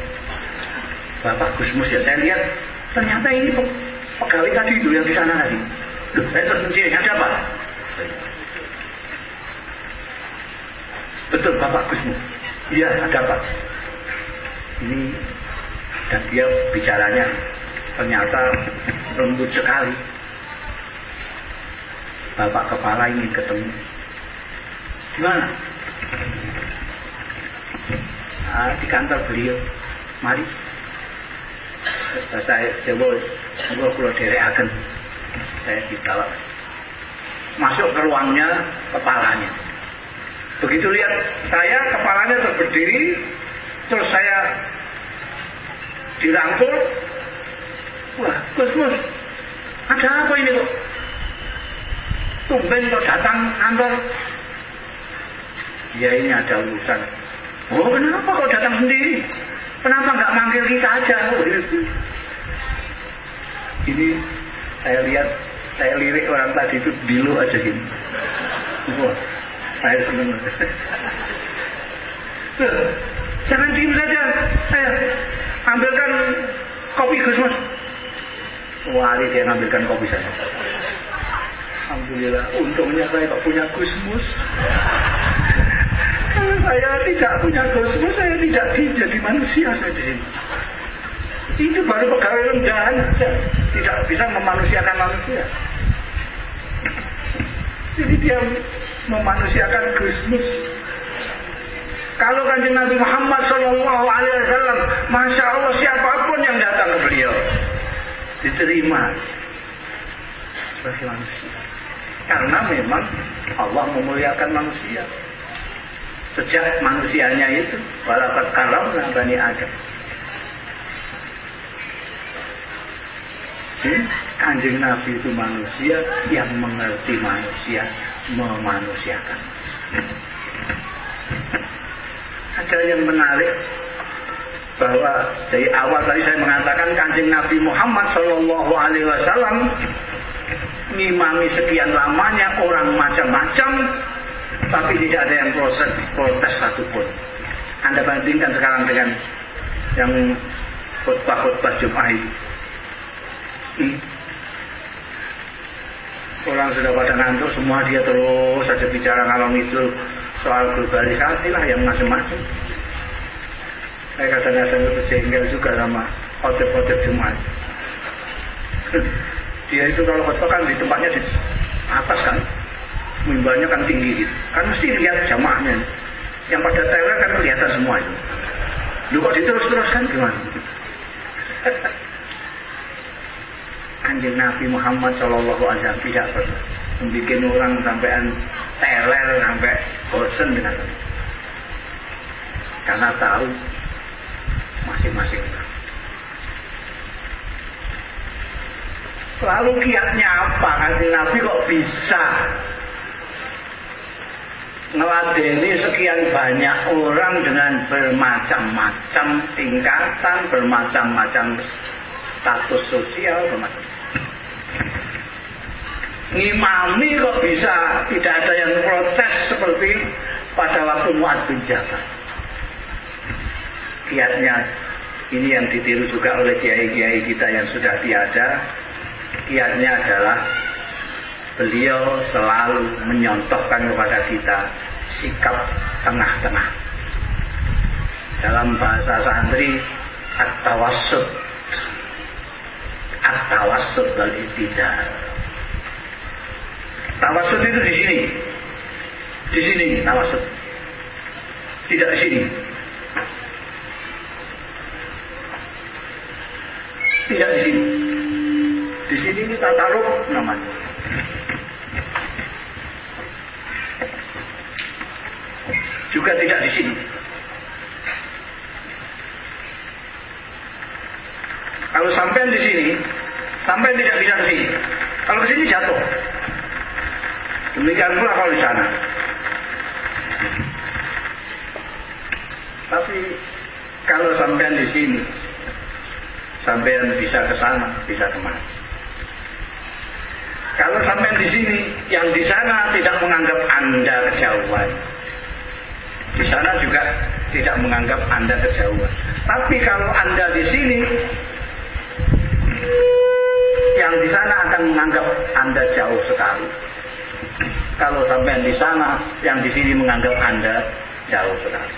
Bapak Gusmus ya? Saya lihat, ternyata ini pegawai tadi itu yang di sana tadi. Saya terpencil, ada apa? Betul Bapak Gusmus. Iya, ada apa? Ini dan dia bicaranya ternyata lembut sekali. Bapak kepala ingin ketemu. Gimana? Nah, di kantor beliau. Mari. Saya Jawa, Jawa Pulau Derek akan saya dibawa. Masuk ke ruangnya kepalanya. Begitu lihat saya kepalanya terus berdiri, terus saya dirangkul. Wah, Gus Mus, ada apa ini kok? Tumben kok datang kantor. Ya ini ada urusan. Oh kenapa kok datang sendiri? Kenapa nggak manggil kita aja? Ini saya lihat, saya lirik orang tadi itu bilu aja gini. Wah, saya seneng. Jangan diem saja. Saya ambilkan kopi Gusmus. Wali dia ngambilkan kopi saya. Alhamdulillah, untungnya saya tak punya Gusmus. Kalau saya tidak punya Gusmus, saya tidak jadi manusia saya di sini. Itu baru pegawai rendahan saja, tidak bisa memanusiakan manusia. Jadi dia memanusiakan Gusmus. Kalau kanjeng Nabi Muhammad Shallallahu Alaihi Wasallam, masya Allah siapa pun yang datang ke beliau diterima sebagai manusia. Karena memang Allah memuliakan manusia. Sejak manusianya itu, walakat kalam bani Adam. Kanjeng Nabi itu manusia yang mengerti manusia, memanusiakan. Ada yang menarik bahwa dari awal tadi saya mengatakan kanjeng Nabi Muhammad Shallallahu Alaihi Wasallam ngimami sekian lamanya orang macam-macam tapi tidak ada yang proses protes satupun. Anda bandingkan sekarang dengan yang khutbah-khutbah Jumat itu. Hmm. Orang sudah pada ngantuk semua dia terus saja bicara ngalong itu soal globalisasi lah yang macam-macam. Saya kadang-kadang itu jengkel juga sama khotib-khotib Jumat. Dia itu kalau khotbah kan di tempatnya di atas kan, mimbarnya kan tinggi gitu. Kan mesti lihat jamaahnya. Yang pada teler kan kelihatan semua itu. Lu kok diterus-teruskan gimana? Kanjeng Nabi Muhammad Shallallahu Alaihi Wasallam tidak pernah membuat orang sampean teler sampai bosen dengan. Karena tahu masing-masing. Lalu kiatnya apa? Kanjeng Nabi kok bisa ngeladeni sekian banyak orang dengan bermacam-macam tingkatan, bermacam-macam status sosial, bermacam ngimami kok bisa tidak ada yang protes seperti pada waktu Mu'ad bin Jabal. Kiatnya Ini yang ditiru juga oleh kiai-kiai kita yang sudah tiada. Kiatnya adalah beliau selalu menyontohkan kepada kita sikap tengah-tengah. Dalam bahasa santri, at-tawassut. At-tawassut Tawassut itu di sini. Di sini tawassut. Tidak di sini. Tidak di sini. Di sini ini tataruk namanya. Juga tidak di sini. Kalau sampai di sini, sampai tidak bisa sini. Kalau ke sini jatuh. Demikian pula kalau di sana. Tapi kalau sampai di sini, sampai bisa ke sana, bisa ke mana. Kalau sampai di sini, yang di sana tidak menganggap Anda kejauhan. Di sana juga tidak menganggap Anda kejauhan. Tapi kalau Anda di sini, yang di sana akan menganggap Anda jauh sekali. Kalau sampai di sana, yang di sini menganggap Anda jauh sekali.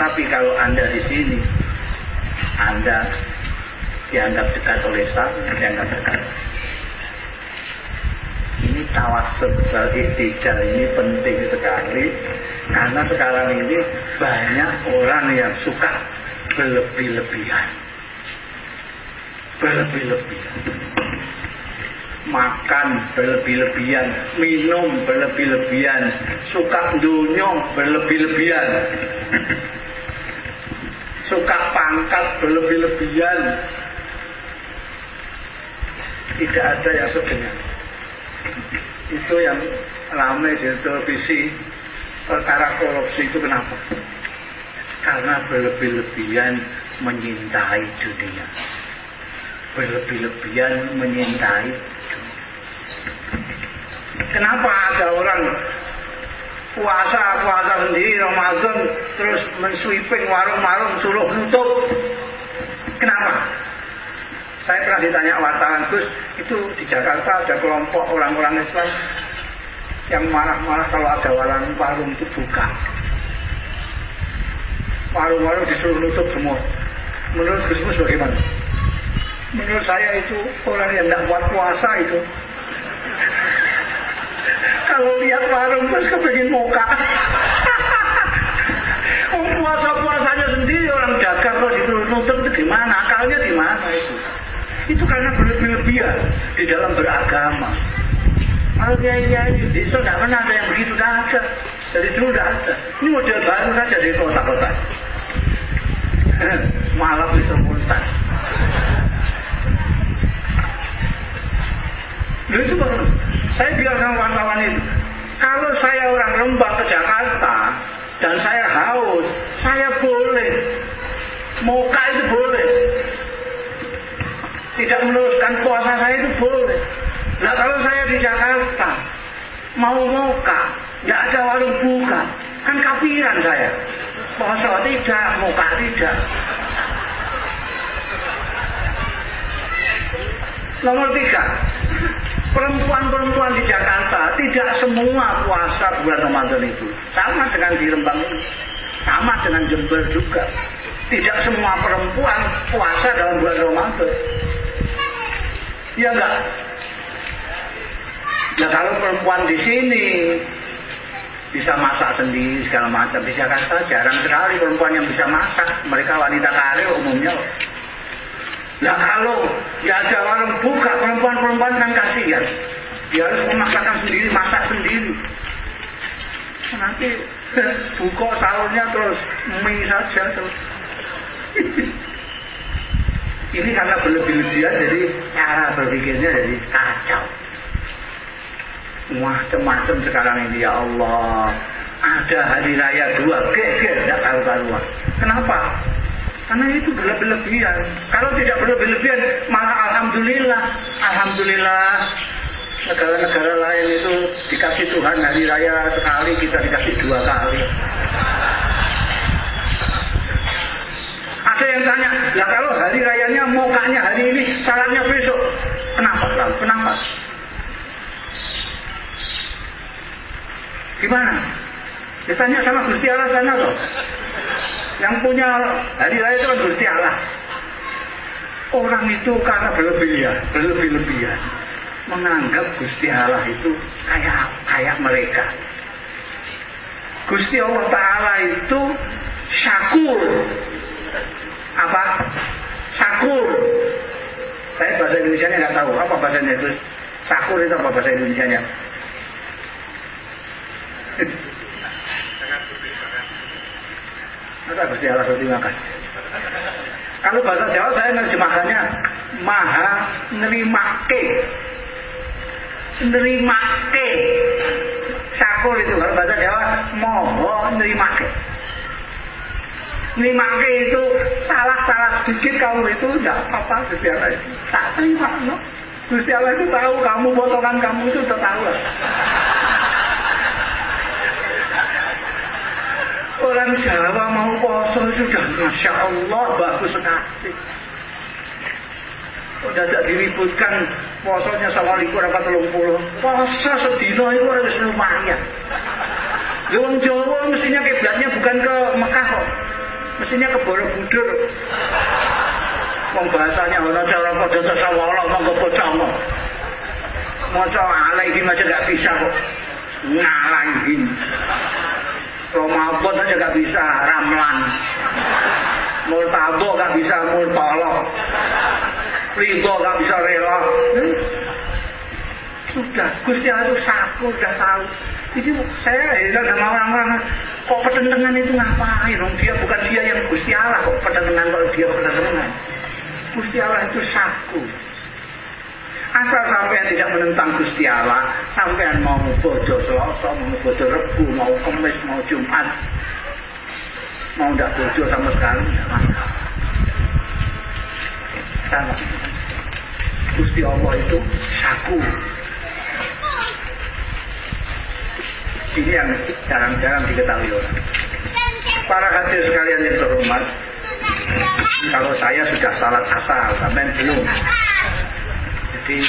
Tapi kalau Anda di sini, Anda dianggap dekat oleh sana, dianggap dekat. Ini tawasud tidak ini penting sekali karena sekarang ini banyak orang yang suka berlebih-lebihan. Berlebih-lebihan. Makan berlebih-lebihan, minum berlebih-lebihan, suka dunia berlebih-lebihan. Suka pangkat berlebih-lebihan. Tidak ada yang sedengan. Itu yang ramai di televisi perkara korupsi itu kenapa? Karena berlebih-lebihan menyintai dunia. Berlebih-lebihan menyintai. Kenapa ada orang puasa puasa sendiri Ramadan terus mensweeping warung-warung suruh nutup? Kenapa? Saya pernah ditanya wartawan Gus, itu di Jakarta ada kelompok orang-orang Islam yang marah-marah kalau ada warung warung itu buka. Warung-warung disuruh nutup semua. Menurut Gus Mus bagaimana? Menurut saya itu orang yang tidak buat puasa itu. kalau lihat warung terus kepingin muka. puasa-puasanya sendiri orang dagang disuruh nutup itu gimana? Akalnya di mana itu? Itu karena berlebih-lebihan di dalam beragama. Kalau kiai-kiai itu tidak pernah ada yang begitu, ada. Dari dulu tidak ada. Ini model baru saja di kota-kota. Malam di spontan. Itu baru. Saya bilang sama wartawan itu, kalau saya orang Rembang ke Jakarta dan saya haus, saya boleh. Moka itu boleh. Tidak meneruskan puasa saya itu boleh. Nah kalau saya di Jakarta mau moka, nggak ada warung buka, kan kapiran saya. Puasa tidak, moka tidak. Nomor tiga, perempuan-perempuan di Jakarta tidak semua puasa bulan Ramadan itu. Sama dengan di Rembang ini. Sama dengan Jember juga. Tidak semua perempuan puasa dalam bulan Ramadan. Ya enggak? Nah kalau perempuan di sini bisa masak sendiri segala macam di Jakarta jarang sekali perempuan yang bisa masak. Mereka wanita karir umumnya loh. Nah kalau ya ada warung buka perempuan-perempuan kan kasihan. Dia harus memaksakan sendiri, masak sendiri. Nanti buka sahurnya terus mie saja terus. Ini karena berlebih-lebihan jadi cara berpikirnya jadi kacau. Macam-macam sekarang ini ya Allah. Ada hari raya dua, geger, tidak karu-karuan. Kenapa? Karena itu berlebih-lebihan. Kalau tidak berlebih-lebihan, malah Alhamdulillah. Alhamdulillah negara-negara lain itu dikasih Tuhan hari raya sekali, kita dikasih dua kali. Ada yang tanya, Lah kalau hari rayanya mukanya hari ini, salatnya besok. Kenapa? Kenapa? Gimana? Ditanya sama Gusti Allah sana loh. Yang punya hari raya itu kan Gusti Allah. Orang itu karena berlebihan, berlebih-lebihan menganggap Gusti Allah itu kayak kayak mereka. Gusti Allah Taala itu syakur. Apa? Syakur. Saya bahasa Indonesia nggak tahu apa bahasanya itu. Syakur itu apa bahasa Indonesia nya? Masa Gusti Allah terima kasih. Kalau bahasa Jawa saya nerjemahkannya maha nerimake. Nerimake. Syakur itu kalau bahasa Jawa moho nerimake. Nerimake itu salah-salah sedikit kamu itu tidak apa-apa Gusti Allah. Tak terima no. Gusti Allah itu tahu kamu potongan kamu itu sudah tahu lah. Orang Jawa mau poso sudah Masya Allah bagus sekali. Udah tidak diributkan posonya sama likur apa telung puluh. Poso sedino itu harus lumayan. Wong Jawa mestinya kiblatnya bukan ke Mekah kok. Mestinya ke Borobudur. Wong bahasanya orang cara pada mau ke Pocomo. Maca alaihim aja gak bisa kok. Ngalaihim. Ramadan aja gak bisa ramlan. Multabo gak bisa multolok. Ridho gak bisa rela. Hmm? Sudah, Gusti Allah itu saku, udah tahu. Jadi saya heran sama orang-orang kok pertentangan itu ngapain? Dong dia bukan dia yang Gusti Allah kok pertentangan kalau dia pertentangan. Gusti Allah itu saku. Asal sampean tidak menentang Gusti Allah, sampean mau bodoh Selasa, mau bodoh Rebu, mau Kamis, mau Jumat, mau tidak bodoh sama sekali, sama. Gusti Allah itu saku. Ini yang jarang-jarang diketahui orang. Para hadir sekalian yang terhormat, kalau saya sudah salat asal, sampai belum. Jadi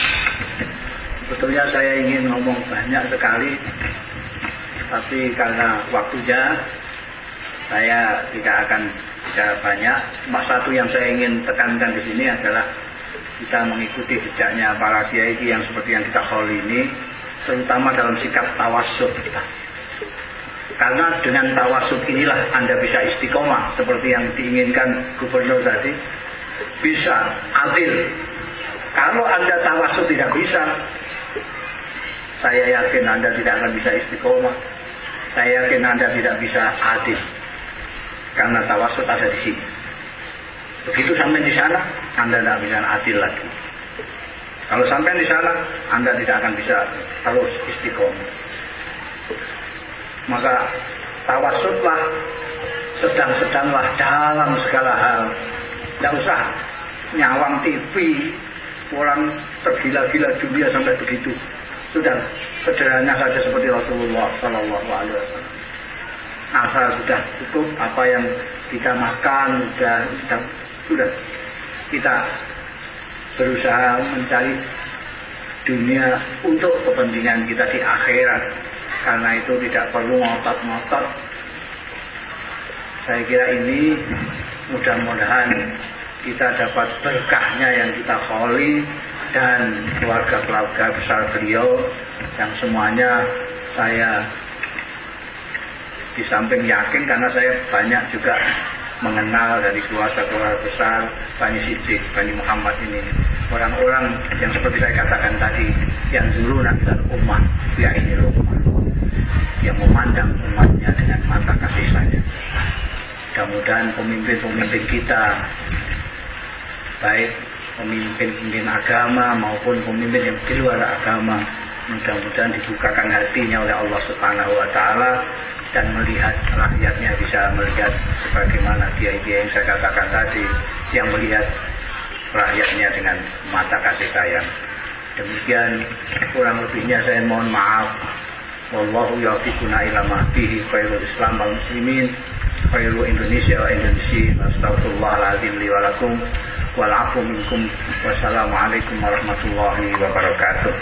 sebetulnya saya ingin ngomong banyak sekali, tapi karena waktunya saya tidak akan bicara banyak. Cuma satu yang saya ingin tekankan di sini adalah kita mengikuti jejaknya para kiai yang seperti yang kita kholi ini, terutama dalam sikap tawasud kita. Karena dengan tawasud inilah Anda bisa istiqomah seperti yang diinginkan gubernur tadi. Bisa adil. Kalau Anda tawasud tidak bisa, saya yakin Anda tidak akan bisa istiqomah. Saya yakin Anda tidak bisa adil. Karena tawasud ada di sini. Begitu sampai di sana, Anda tidak bisa adil lagi. Kalau sampai di sana, Anda tidak akan bisa terus istiqomah. Maka tawasudlah, sedang-sedanglah dalam segala hal. Tidak usah nyawang TV, orang tergila-gila dunia sampai begitu. Sudah sederhana saja seperti Rasulullah Shallallahu Alaihi Wasallam. Asal sudah cukup apa yang kita makan, sudah sudah, sudah kita berusaha mencari dunia untuk kepentingan kita di akhirat karena itu tidak perlu ngotot-ngotot saya kira ini mudah-mudahan kita dapat berkahnya yang kita kholi dan keluarga-keluarga besar beliau yang semuanya saya di samping yakin karena saya banyak juga mengenal dari keluarga-keluarga besar Bani Siddiq, Bani Muhammad ini. Orang-orang yang seperti saya katakan tadi yang dulu nanti umat ya ini rumah yang memandang umatnya dengan mata kasih sayang. Mudah-mudahan pemimpin-pemimpin kita baik pemimpin-pemimpin agama maupun pemimpin yang di luar agama mudah-mudahan dibukakan hatinya oleh Allah Subhanahu wa taala dan melihat rakyatnya bisa melihat sebagaimana dia dia yang saya katakan tadi yang melihat rakyatnya dengan mata kasih sayang. Demikian kurang lebihnya saya mohon maaf. Wallahu yafiquna ila mahdihi khairul Islam wal muslimin. Khairu Indonesia wa Indonesia. Astagfirullahaladzim li walakum minkum. Wassalamualaikum warahmatullahi wabarakatuh